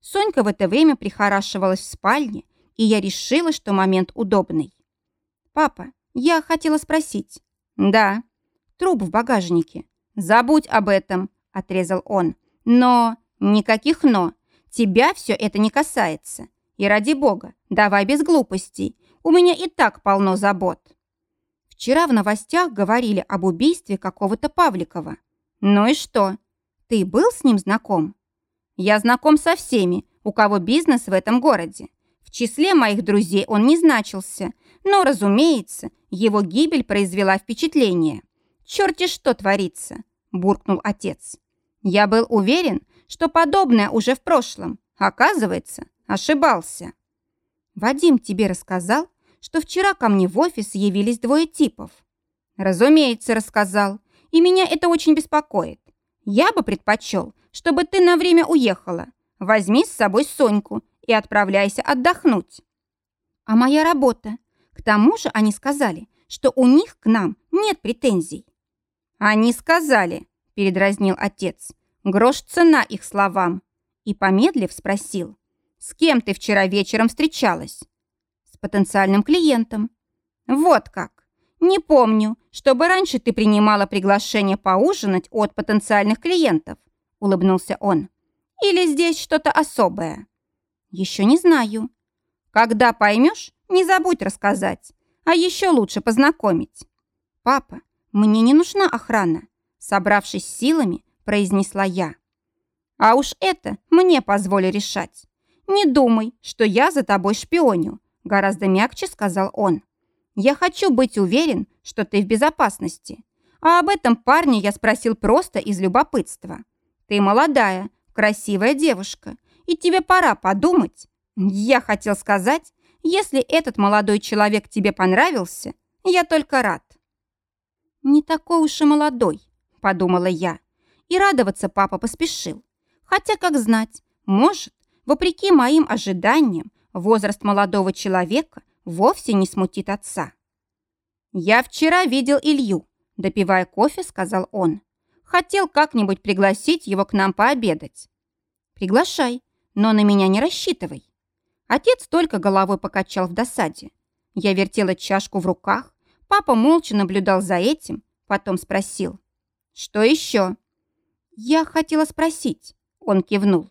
Сонька в это время прихорашивалась в спальне и я решила, что момент удобный. «Папа, Я хотела спросить. Да. Труп в багажнике. Забудь об этом, отрезал он. Но... Никаких «но». Тебя все это не касается. И ради бога, давай без глупостей. У меня и так полно забот. Вчера в новостях говорили об убийстве какого-то Павликова. Ну и что? Ты был с ним знаком? Я знаком со всеми, у кого бизнес в этом городе. В числе моих друзей он не значился, но, разумеется, его гибель произвела впечатление. «Черти что творится!» – буркнул отец. «Я был уверен, что подобное уже в прошлом. Оказывается, ошибался». «Вадим тебе рассказал, что вчера ко мне в офис явились двое типов?» «Разумеется, рассказал. И меня это очень беспокоит. Я бы предпочел, чтобы ты на время уехала. Возьми с собой Соньку и отправляйся отдохнуть. А моя работа? К тому же они сказали, что у них к нам нет претензий. Они сказали, передразнил отец, грош цена их словам. И, помедлив, спросил, с кем ты вчера вечером встречалась? Потенциальным клиентом. Вот как. Не помню, чтобы раньше ты принимала приглашение поужинать от потенциальных клиентов, улыбнулся он. Или здесь что-то особое? Еще не знаю. Когда поймешь, не забудь рассказать. А еще лучше познакомить. Папа, мне не нужна охрана. Собравшись силами, произнесла я. А уж это мне позволи решать. Не думай, что я за тобой шпионю, гораздо мягче сказал он. Я хочу быть уверен, что ты в безопасности. А об этом парне я спросил просто из любопытства. Ты молодая, красивая девушка, и тебе пора подумать. Я хотел сказать, если этот молодой человек тебе понравился, я только рад. Не такой уж и молодой, подумала я, и радоваться папа поспешил. Хотя, как знать, может, вопреки моим ожиданиям, возраст молодого человека вовсе не смутит отца. «Я вчера видел Илью», – допивая кофе, сказал он. Хотел как-нибудь пригласить его к нам пообедать. Приглашай, но на меня не рассчитывай. Отец только головой покачал в досаде. Я вертела чашку в руках. Папа молча наблюдал за этим, потом спросил. «Что еще?» «Я хотела спросить». Он кивнул.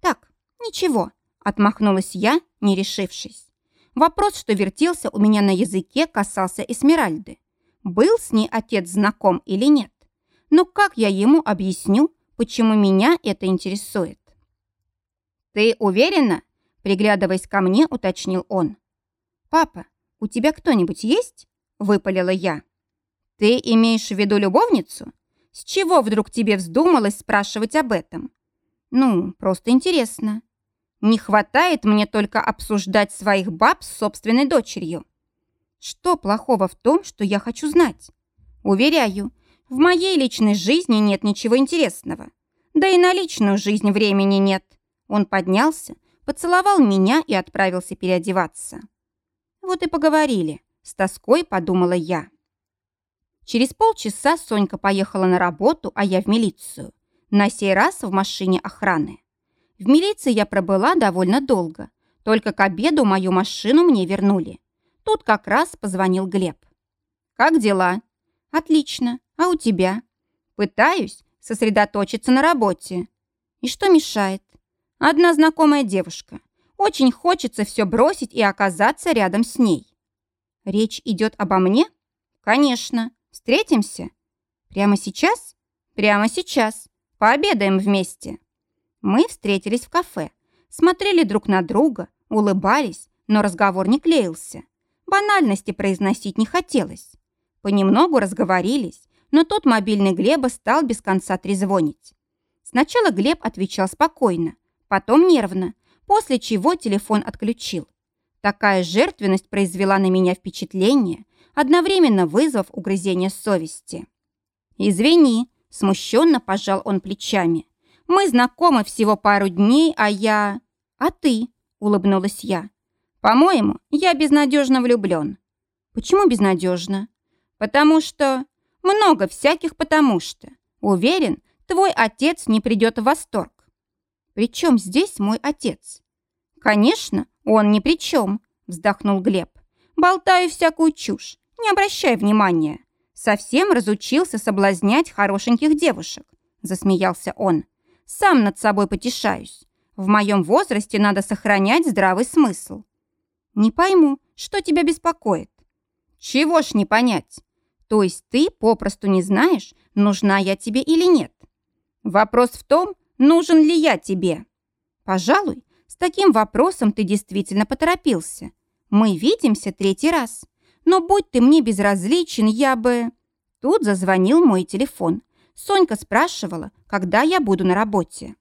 «Так, ничего», — отмахнулась я, не решившись. Вопрос, что вертелся у меня на языке, касался Эсмеральды. Был с ней отец знаком или нет? Но как я ему объясню, почему меня это интересует? «Ты уверена?» Приглядываясь ко мне, уточнил он. «Папа, у тебя кто-нибудь есть?» Выпалила я. «Ты имеешь в виду любовницу? С чего вдруг тебе вздумалось спрашивать об этом?» «Ну, просто интересно. Не хватает мне только обсуждать своих баб с собственной дочерью. Что плохого в том, что я хочу знать? Уверяю, в моей личной жизни нет ничего интересного. Да и на личную жизнь времени нет. Он поднялся, поцеловал меня и отправился переодеваться. Вот и поговорили. С тоской подумала я. Через полчаса Сонька поехала на работу, а я в милицию. На сей раз в машине охраны. В милиции я пробыла довольно долго. Только к обеду мою машину мне вернули. Тут как раз позвонил Глеб. «Как дела?» «Отлично. А у тебя?» «Пытаюсь сосредоточиться на работе». «И что мешает?» «Одна знакомая девушка. Очень хочется все бросить и оказаться рядом с ней». «Речь идет обо мне?» «Конечно. Встретимся?» «Прямо сейчас?» «Прямо сейчас. Пообедаем вместе». Мы встретились в кафе, смотрели друг на друга, улыбались, но разговор не клеился. Банальности произносить не хотелось. Понемногу разговорились, но тот мобильный Глеба стал без конца трезвонить. Сначала Глеб отвечал спокойно, потом нервно, после чего телефон отключил. Такая жертвенность произвела на меня впечатление, одновременно вызвав угрызение совести. «Извини», – смущенно пожал он плечами. «Мы знакомы всего пару дней, а я...» «А ты?» – улыбнулась я. «По-моему, я безнадежно влюблен». «Почему безнадежно?» Потому что... Много всяких потому что. Уверен, твой отец не придет в восторг. Причем здесь мой отец? Конечно, он ни при чем, вздохнул Глеб. Болтаю всякую чушь. Не обращай внимания. Совсем разучился соблазнять хорошеньких девушек, засмеялся он. Сам над собой потешаюсь. В моем возрасте надо сохранять здравый смысл. Не пойму, что тебя беспокоит? Чего ж не понять? То есть ты попросту не знаешь, нужна я тебе или нет? Вопрос в том, нужен ли я тебе. Пожалуй, с таким вопросом ты действительно поторопился. Мы видимся третий раз. Но будь ты мне безразличен, я бы...» Тут зазвонил мой телефон. Сонька спрашивала, когда я буду на работе.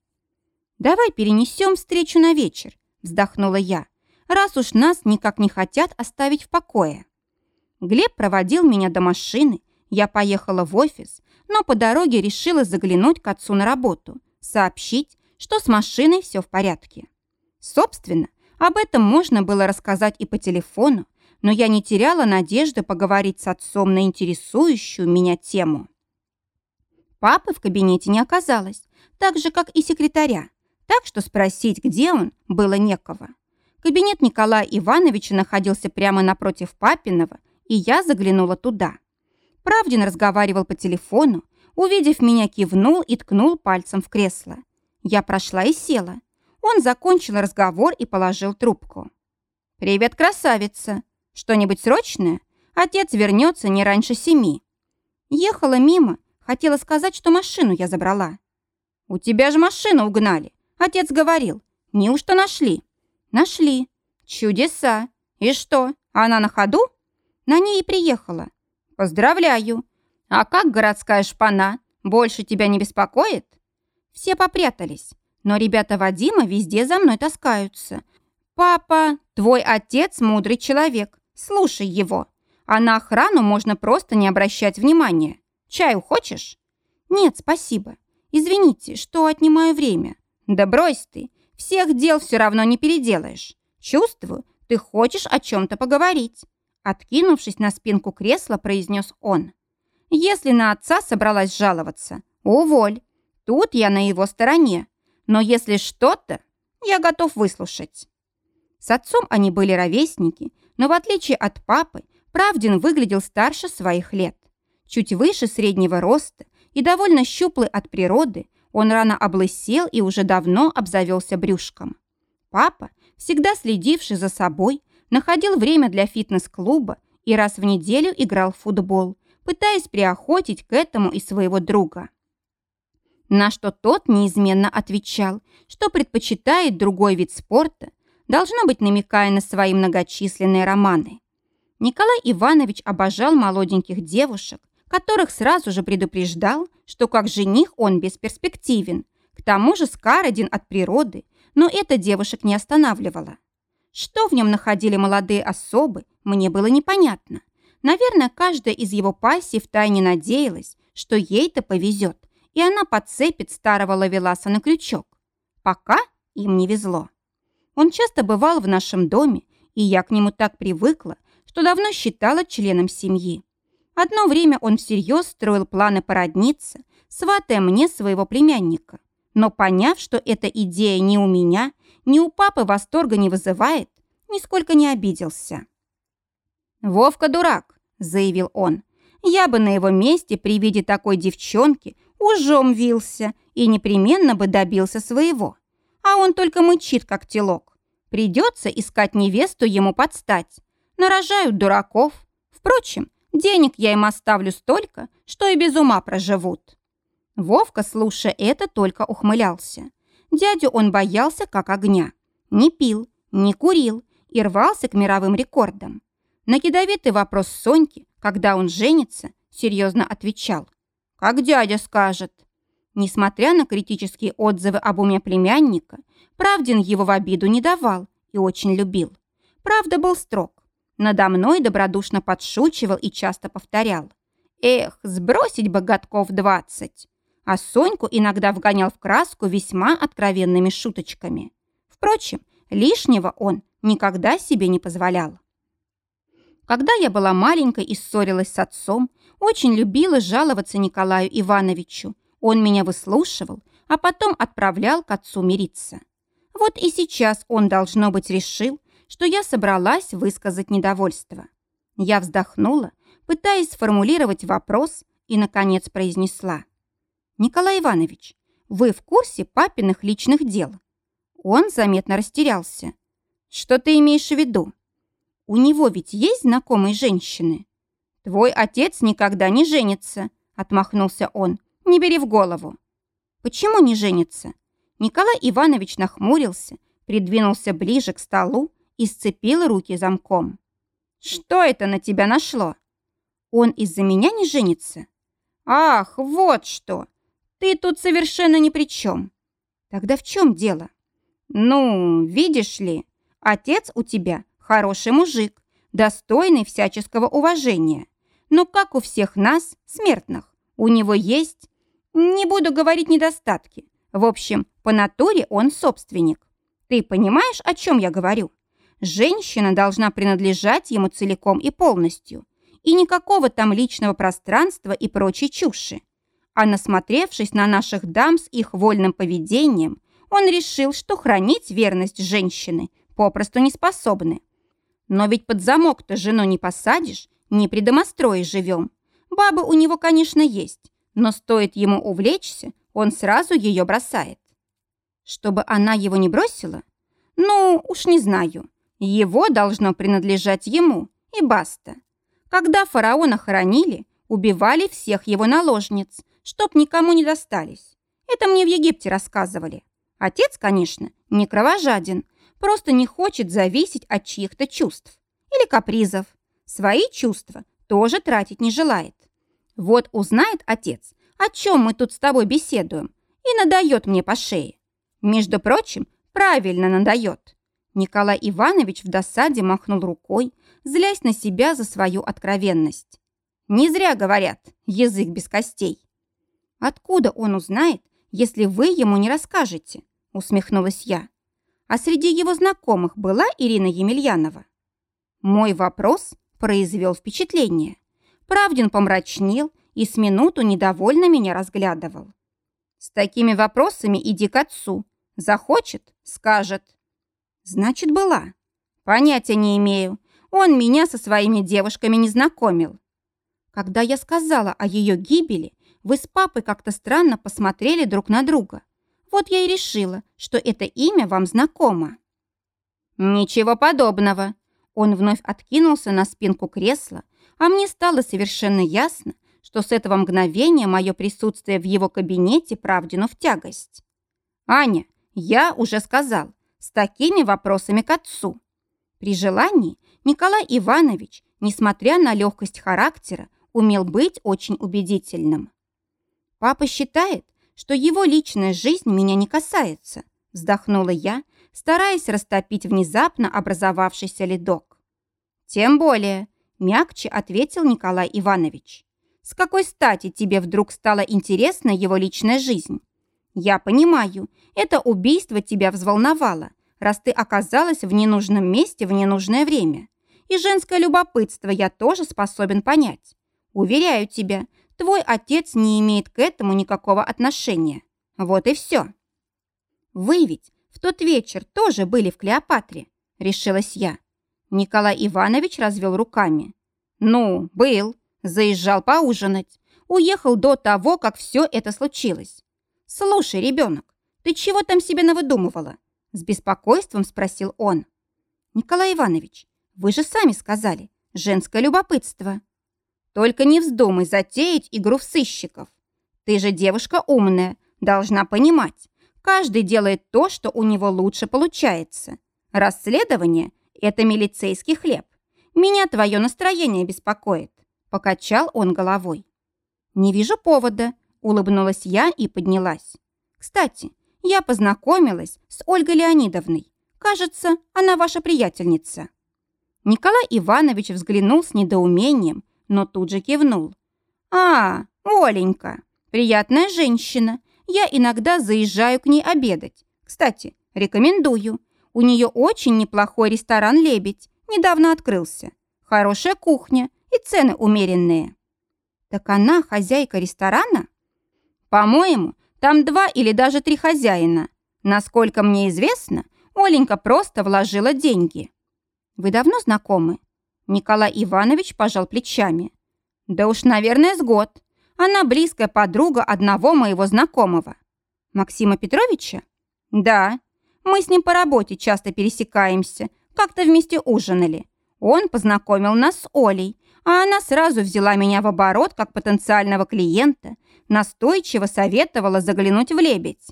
«Давай перенесем встречу на вечер», — вздохнула я, «раз уж нас никак не хотят оставить в покое». Глеб проводил меня до машины, я поехала в офис, но по дороге решила заглянуть к отцу на работу, сообщить, что с машиной все в порядке. Собственно, об этом можно было рассказать и по телефону, но я не теряла надежды поговорить с отцом на интересующую меня тему. Папы в кабинете не оказалось, так же, как и секретаря, так что спросить, где он, было некого. Кабинет Николая Ивановича находился прямо напротив папиного, и я заглянула туда. Правдин разговаривал по телефону, увидев меня, кивнул и ткнул пальцем в кресло. Я прошла и села. Он закончил разговор и положил трубку. «Привет, красавица!» Что-нибудь срочное? Отец вернется не раньше семи. Ехала мимо, хотела сказать, что машину я забрала. У тебя же машину угнали. Отец говорил. Неужто нашли? Нашли. Чудеса. И что, она на ходу? На ней и приехала. Поздравляю. А как городская шпана? Больше тебя не беспокоит? Все попрятались, но ребята Вадима везде за мной таскаются. Папа, твой отец мудрый человек. Слушай его. А на охрану можно просто не обращать внимания. Чаю хочешь? Нет, спасибо. Извините, что отнимаю время. Да брось ты. Всех дел все равно не переделаешь. Чувствую, ты хочешь о чем-то поговорить. Откинувшись на спинку кресла, произнес он. Если на отца собралась жаловаться, уволь. Тут я на его стороне. Но если что-то, я готов выслушать. С отцом они были ровесники, но в отличие от папы, Правдин выглядел старше своих лет. Чуть выше среднего роста и довольно щуплый от природы, он рано облысел и уже давно обзавелся брюшком. Папа, всегда следивший за собой, находил время для фитнес-клуба и раз в неделю играл в футбол, пытаясь приохотить к этому и своего друга. На что тот неизменно отвечал, что предпочитает другой вид спорта должно быть, намекая на свои многочисленные романы. Николай Иванович обожал молоденьких девушек, которых сразу же предупреждал, что как жених он бесперспективен. К тому же Скародин от природы, но это девушек не останавливало. Что в нем находили молодые особы, мне было непонятно. Наверное, каждая из его пассий втайне надеялась, что ей-то повезет, и она подцепит старого лавеласа на крючок. Пока им не везло. Он часто бывал в нашем доме, и я к нему так привыкла, что давно считала членом семьи. Одно время он всерьез строил планы породниться, сватая мне своего племянника. Но поняв, что эта идея ни у меня, ни у папы восторга не вызывает, нисколько не обиделся. «Вовка дурак», — заявил он. «Я бы на его месте при виде такой девчонки ужом вился и непременно бы добился своего а он только мычит, как телок. Придется искать невесту ему подстать. Нарожают дураков. Впрочем, денег я им оставлю столько, что и без ума проживут. Вовка, слушая это, только ухмылялся. Дядю он боялся, как огня. Не пил, не курил и рвался к мировым рекордам. На кидовитый вопрос Соньки, когда он женится, серьезно отвечал. «Как дядя скажет». Несмотря на критические отзывы об уме племянника, Правдин его в обиду не давал и очень любил. Правда был строг. Надо мной добродушно подшучивал и часто повторял. «Эх, сбросить бы годков двадцать!» А Соньку иногда вгонял в краску весьма откровенными шуточками. Впрочем, лишнего он никогда себе не позволял. Когда я была маленькой и ссорилась с отцом, очень любила жаловаться Николаю Ивановичу, он меня выслушивал, а потом отправлял к отцу мириться. Вот и сейчас он, должно быть, решил, что я собралась высказать недовольство. Я вздохнула, пытаясь сформулировать вопрос, и, наконец, произнесла. «Николай Иванович, вы в курсе папиных личных дел?» Он заметно растерялся. «Что ты имеешь в виду? У него ведь есть знакомые женщины?» «Твой отец никогда не женится», — отмахнулся он. «Не бери в голову». «Почему не женится?» Николай Иванович нахмурился, придвинулся ближе к столу и сцепил руки замком. «Что это на тебя нашло?» «Он из-за меня не женится?» «Ах, вот что! Ты тут совершенно ни при чем!» «Тогда в чем дело?» «Ну, видишь ли, отец у тебя хороший мужик, достойный всяческого уважения. Но как у всех нас, смертных, у него есть, не буду говорить недостатки, в общем, по натуре он собственник. Ты понимаешь, о чем я говорю? Женщина должна принадлежать ему целиком и полностью. И никакого там личного пространства и прочей чуши. А насмотревшись на наших дам с их вольным поведением, он решил, что хранить верность женщины попросту не способны. Но ведь под замок-то жену не посадишь, не при домострое живем. Бабы у него, конечно, есть, но стоит ему увлечься, он сразу ее бросает. Чтобы она его не бросила? Ну, уж не знаю. Его должно принадлежать ему, и баста. Когда фараона хоронили, убивали всех его наложниц, чтоб никому не достались. Это мне в Египте рассказывали. Отец, конечно, не кровожаден, просто не хочет зависеть от чьих-то чувств или капризов. Свои чувства тоже тратить не желает. Вот узнает отец, о чем мы тут с тобой беседуем, и надает мне по шее. Между прочим, правильно надает. Николай Иванович в досаде махнул рукой, злясь на себя за свою откровенность. Не зря говорят «язык без костей». «Откуда он узнает, если вы ему не расскажете?» усмехнулась я. «А среди его знакомых была Ирина Емельянова?» Мой вопрос произвел впечатление. Правдин помрачнел и с минуту недовольно меня разглядывал. «С такими вопросами иди к отцу. Захочет — скажет». «Значит, была». «Понятия не имею. Он меня со своими девушками не знакомил». Когда я сказала о ее гибели, вы с папой как-то странно посмотрели друг на друга. Вот я и решила, что это имя вам знакомо». «Ничего подобного». Он вновь откинулся на спинку кресла, а мне стало совершенно ясно, что с этого мгновения мое присутствие в его кабинете Правдину в тягость. «Аня, я уже сказал, с такими вопросами к отцу». При желании Николай Иванович, несмотря на легкость характера, умел быть очень убедительным. «Папа считает, что его личная жизнь меня не касается», вздохнула я, стараясь растопить внезапно образовавшийся ледок. «Тем более», – мягче ответил Николай Иванович. С какой стати тебе вдруг стала интересна его личная жизнь? Я понимаю, это убийство тебя взволновало, раз ты оказалась в ненужном месте в ненужное время. И женское любопытство я тоже способен понять. Уверяю тебя, твой отец не имеет к этому никакого отношения. Вот и все. Вы ведь в тот вечер тоже были в Клеопатре, решилась я. Николай Иванович развел руками. Ну, был. Заезжал поужинать. Уехал до того, как все это случилось. «Слушай, ребенок, ты чего там себе навыдумывала?» С беспокойством спросил он. «Николай Иванович, вы же сами сказали, женское любопытство». «Только не вздумай затеять игру в сыщиков. Ты же девушка умная, должна понимать. Каждый делает то, что у него лучше получается. Расследование – это милицейский хлеб. Меня твое настроение беспокоит. Покачал он головой. «Не вижу повода», — улыбнулась я и поднялась. «Кстати, я познакомилась с Ольгой Леонидовной. Кажется, она ваша приятельница». Николай Иванович взглянул с недоумением, но тут же кивнул. «А, Оленька, приятная женщина. Я иногда заезжаю к ней обедать. Кстати, рекомендую. У нее очень неплохой ресторан «Лебедь». Недавно открылся. Хорошая кухня, и цены умеренные. Так она хозяйка ресторана? По-моему, там два или даже три хозяина. Насколько мне известно, Оленька просто вложила деньги. Вы давно знакомы? Николай Иванович пожал плечами. Да уж, наверное, с год. Она близкая подруга одного моего знакомого. Максима Петровича? Да. Мы с ним по работе часто пересекаемся. Как-то вместе ужинали. Он познакомил нас с Олей, а она сразу взяла меня в оборот как потенциального клиента, настойчиво советовала заглянуть в «Лебедь».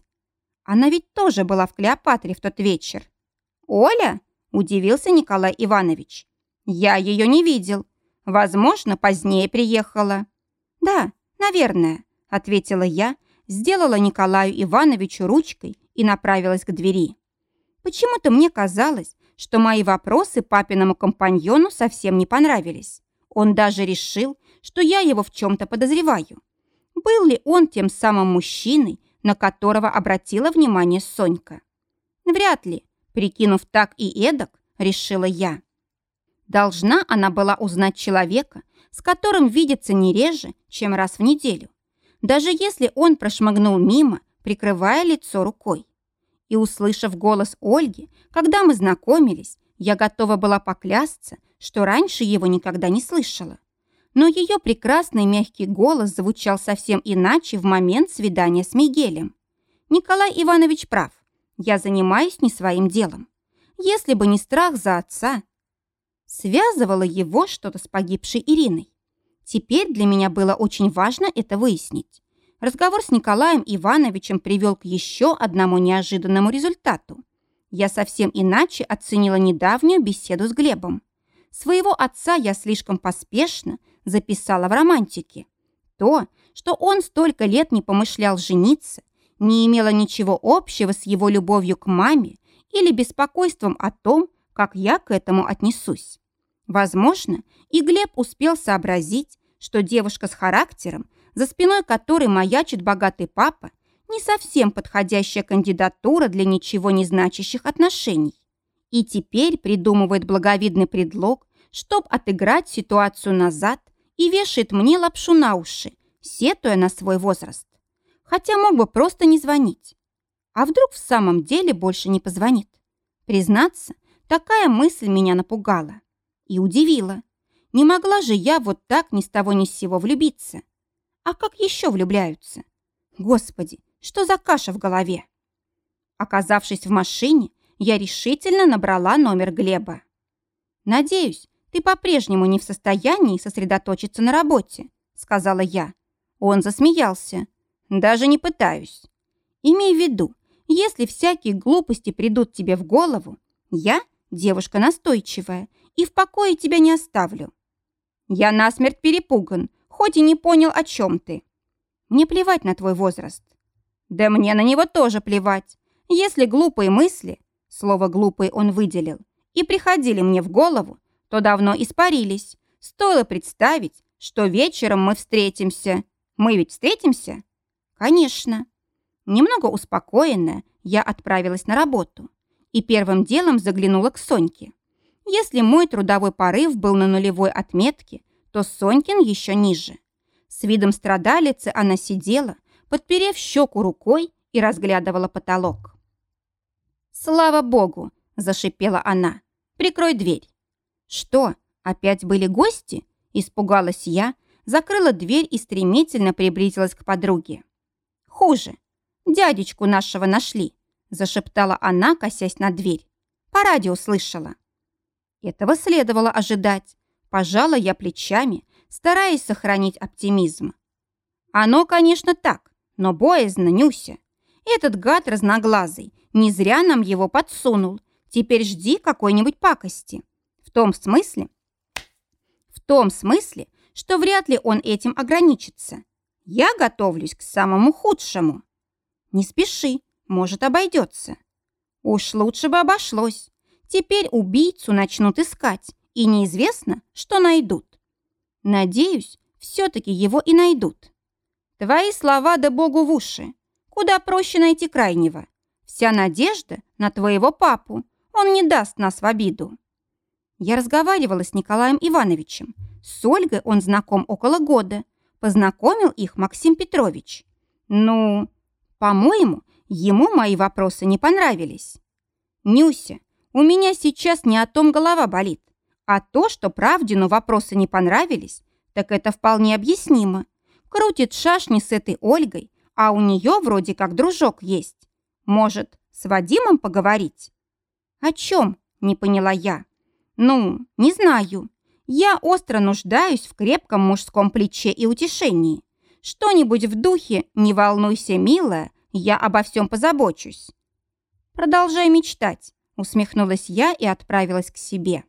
Она ведь тоже была в Клеопатре в тот вечер. «Оля?» – удивился Николай Иванович. «Я ее не видел. Возможно, позднее приехала». «Да, наверное», – ответила я, сделала Николаю Ивановичу ручкой и направилась к двери. Почему-то мне казалось, что мои вопросы папиному компаньону совсем не понравились. Он даже решил, что я его в чем-то подозреваю. Был ли он тем самым мужчиной, на которого обратила внимание Сонька? Вряд ли, прикинув так и эдак, решила я. Должна она была узнать человека, с которым видится не реже, чем раз в неделю. Даже если он прошмыгнул мимо, прикрывая лицо рукой. И, услышав голос Ольги, когда мы знакомились, я готова была поклясться, что раньше его никогда не слышала. Но ее прекрасный мягкий голос звучал совсем иначе в момент свидания с Мигелем. Николай Иванович прав. Я занимаюсь не своим делом. Если бы не страх за отца, связывало его что-то с погибшей Ириной. Теперь для меня было очень важно это выяснить. Разговор с Николаем Ивановичем привел к еще одному неожиданному результату. Я совсем иначе оценила недавнюю беседу с Глебом. Своего отца я слишком поспешно записала в романтике. То, что он столько лет не помышлял жениться, не имело ничего общего с его любовью к маме или беспокойством о том, как я к этому отнесусь. Возможно, и Глеб успел сообразить, что девушка с характером, за спиной которой маячит богатый папа, не совсем подходящая кандидатура для ничего не значащих отношений. И теперь придумывает благовидный предлог, чтоб отыграть ситуацию назад и вешает мне лапшу на уши, сетуя на свой возраст. Хотя мог бы просто не звонить. А вдруг в самом деле больше не позвонит? Признаться, такая мысль меня напугала и удивила. Не могла же я вот так ни с того ни с сего влюбиться. А как еще влюбляются? Господи, что за каша в голове? Оказавшись в машине, я решительно набрала номер Глеба. «Надеюсь, ты по-прежнему не в состоянии сосредоточиться на работе», сказала я. Он засмеялся. «Даже не пытаюсь. Имей в виду, если всякие глупости придут тебе в голову, я девушка настойчивая и в покое тебя не оставлю. Я насмерть перепуган, хоть и не понял, о чем ты. Мне плевать на твой возраст. Да мне на него тоже плевать. Если глупые мысли, слово «глупые» он выделил, и приходили мне в голову, то давно испарились. Стоило представить, что вечером мы встретимся. Мы ведь встретимся? Конечно. Немного успокоенная, я отправилась на работу и первым делом заглянула к Соньке. Если мой трудовой порыв был на нулевой отметке, то Сонькин еще ниже. С видом страдалицы она сидела, подперев щеку рукой и разглядывала потолок. «Слава богу!» – зашипела она. «Прикрой дверь. «Что, опять были гости?» Испугалась я, закрыла дверь и стремительно приблизилась к подруге. «Хуже. Дядечку нашего нашли», зашептала она, косясь на дверь. По радио слышала. Этого следовало ожидать. Пожала я плечами, стараясь сохранить оптимизм. Оно, конечно, так, но боязно, Нюся. Этот гад разноглазый, не зря нам его подсунул. Теперь жди какой-нибудь пакости том смысле, в том смысле, что вряд ли он этим ограничится. Я готовлюсь к самому худшему. Не спеши, может, обойдется. Уж лучше бы обошлось. Теперь убийцу начнут искать, и неизвестно, что найдут. Надеюсь, все-таки его и найдут. Твои слова да богу в уши. Куда проще найти крайнего. Вся надежда на твоего папу. Он не даст нас в обиду. Я разговаривала с Николаем Ивановичем. С Ольгой он знаком около года. Познакомил их Максим Петрович. Ну, по-моему, ему мои вопросы не понравились. Нюся, у меня сейчас не о том голова болит, а то, что Правдину вопросы не понравились, так это вполне объяснимо. Крутит шашни с этой Ольгой, а у нее вроде как дружок есть. Может, с Вадимом поговорить? О чем? Не поняла я. Ну, не знаю. Я остро нуждаюсь в крепком мужском плече и утешении. Что-нибудь в духе «Не волнуйся, милая, я обо всем позабочусь». «Продолжай мечтать», — усмехнулась я и отправилась к себе.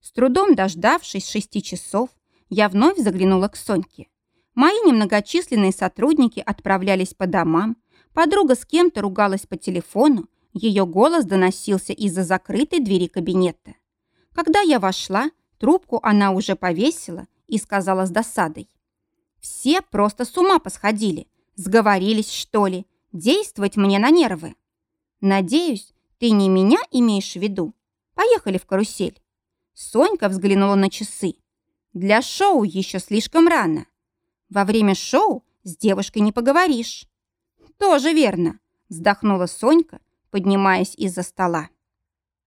С трудом дождавшись шести часов, я вновь заглянула к Соньке. Мои немногочисленные сотрудники отправлялись по домам, подруга с кем-то ругалась по телефону, ее голос доносился из-за закрытой двери кабинета. Когда я вошла, трубку она уже повесила и сказала с досадой. «Все просто с ума посходили. Сговорились, что ли, действовать мне на нервы. Надеюсь, ты не меня имеешь в виду. Поехали в карусель». Сонька взглянула на часы. «Для шоу еще слишком рано. Во время шоу с девушкой не поговоришь». «Тоже верно», — вздохнула Сонька, поднимаясь из-за стола.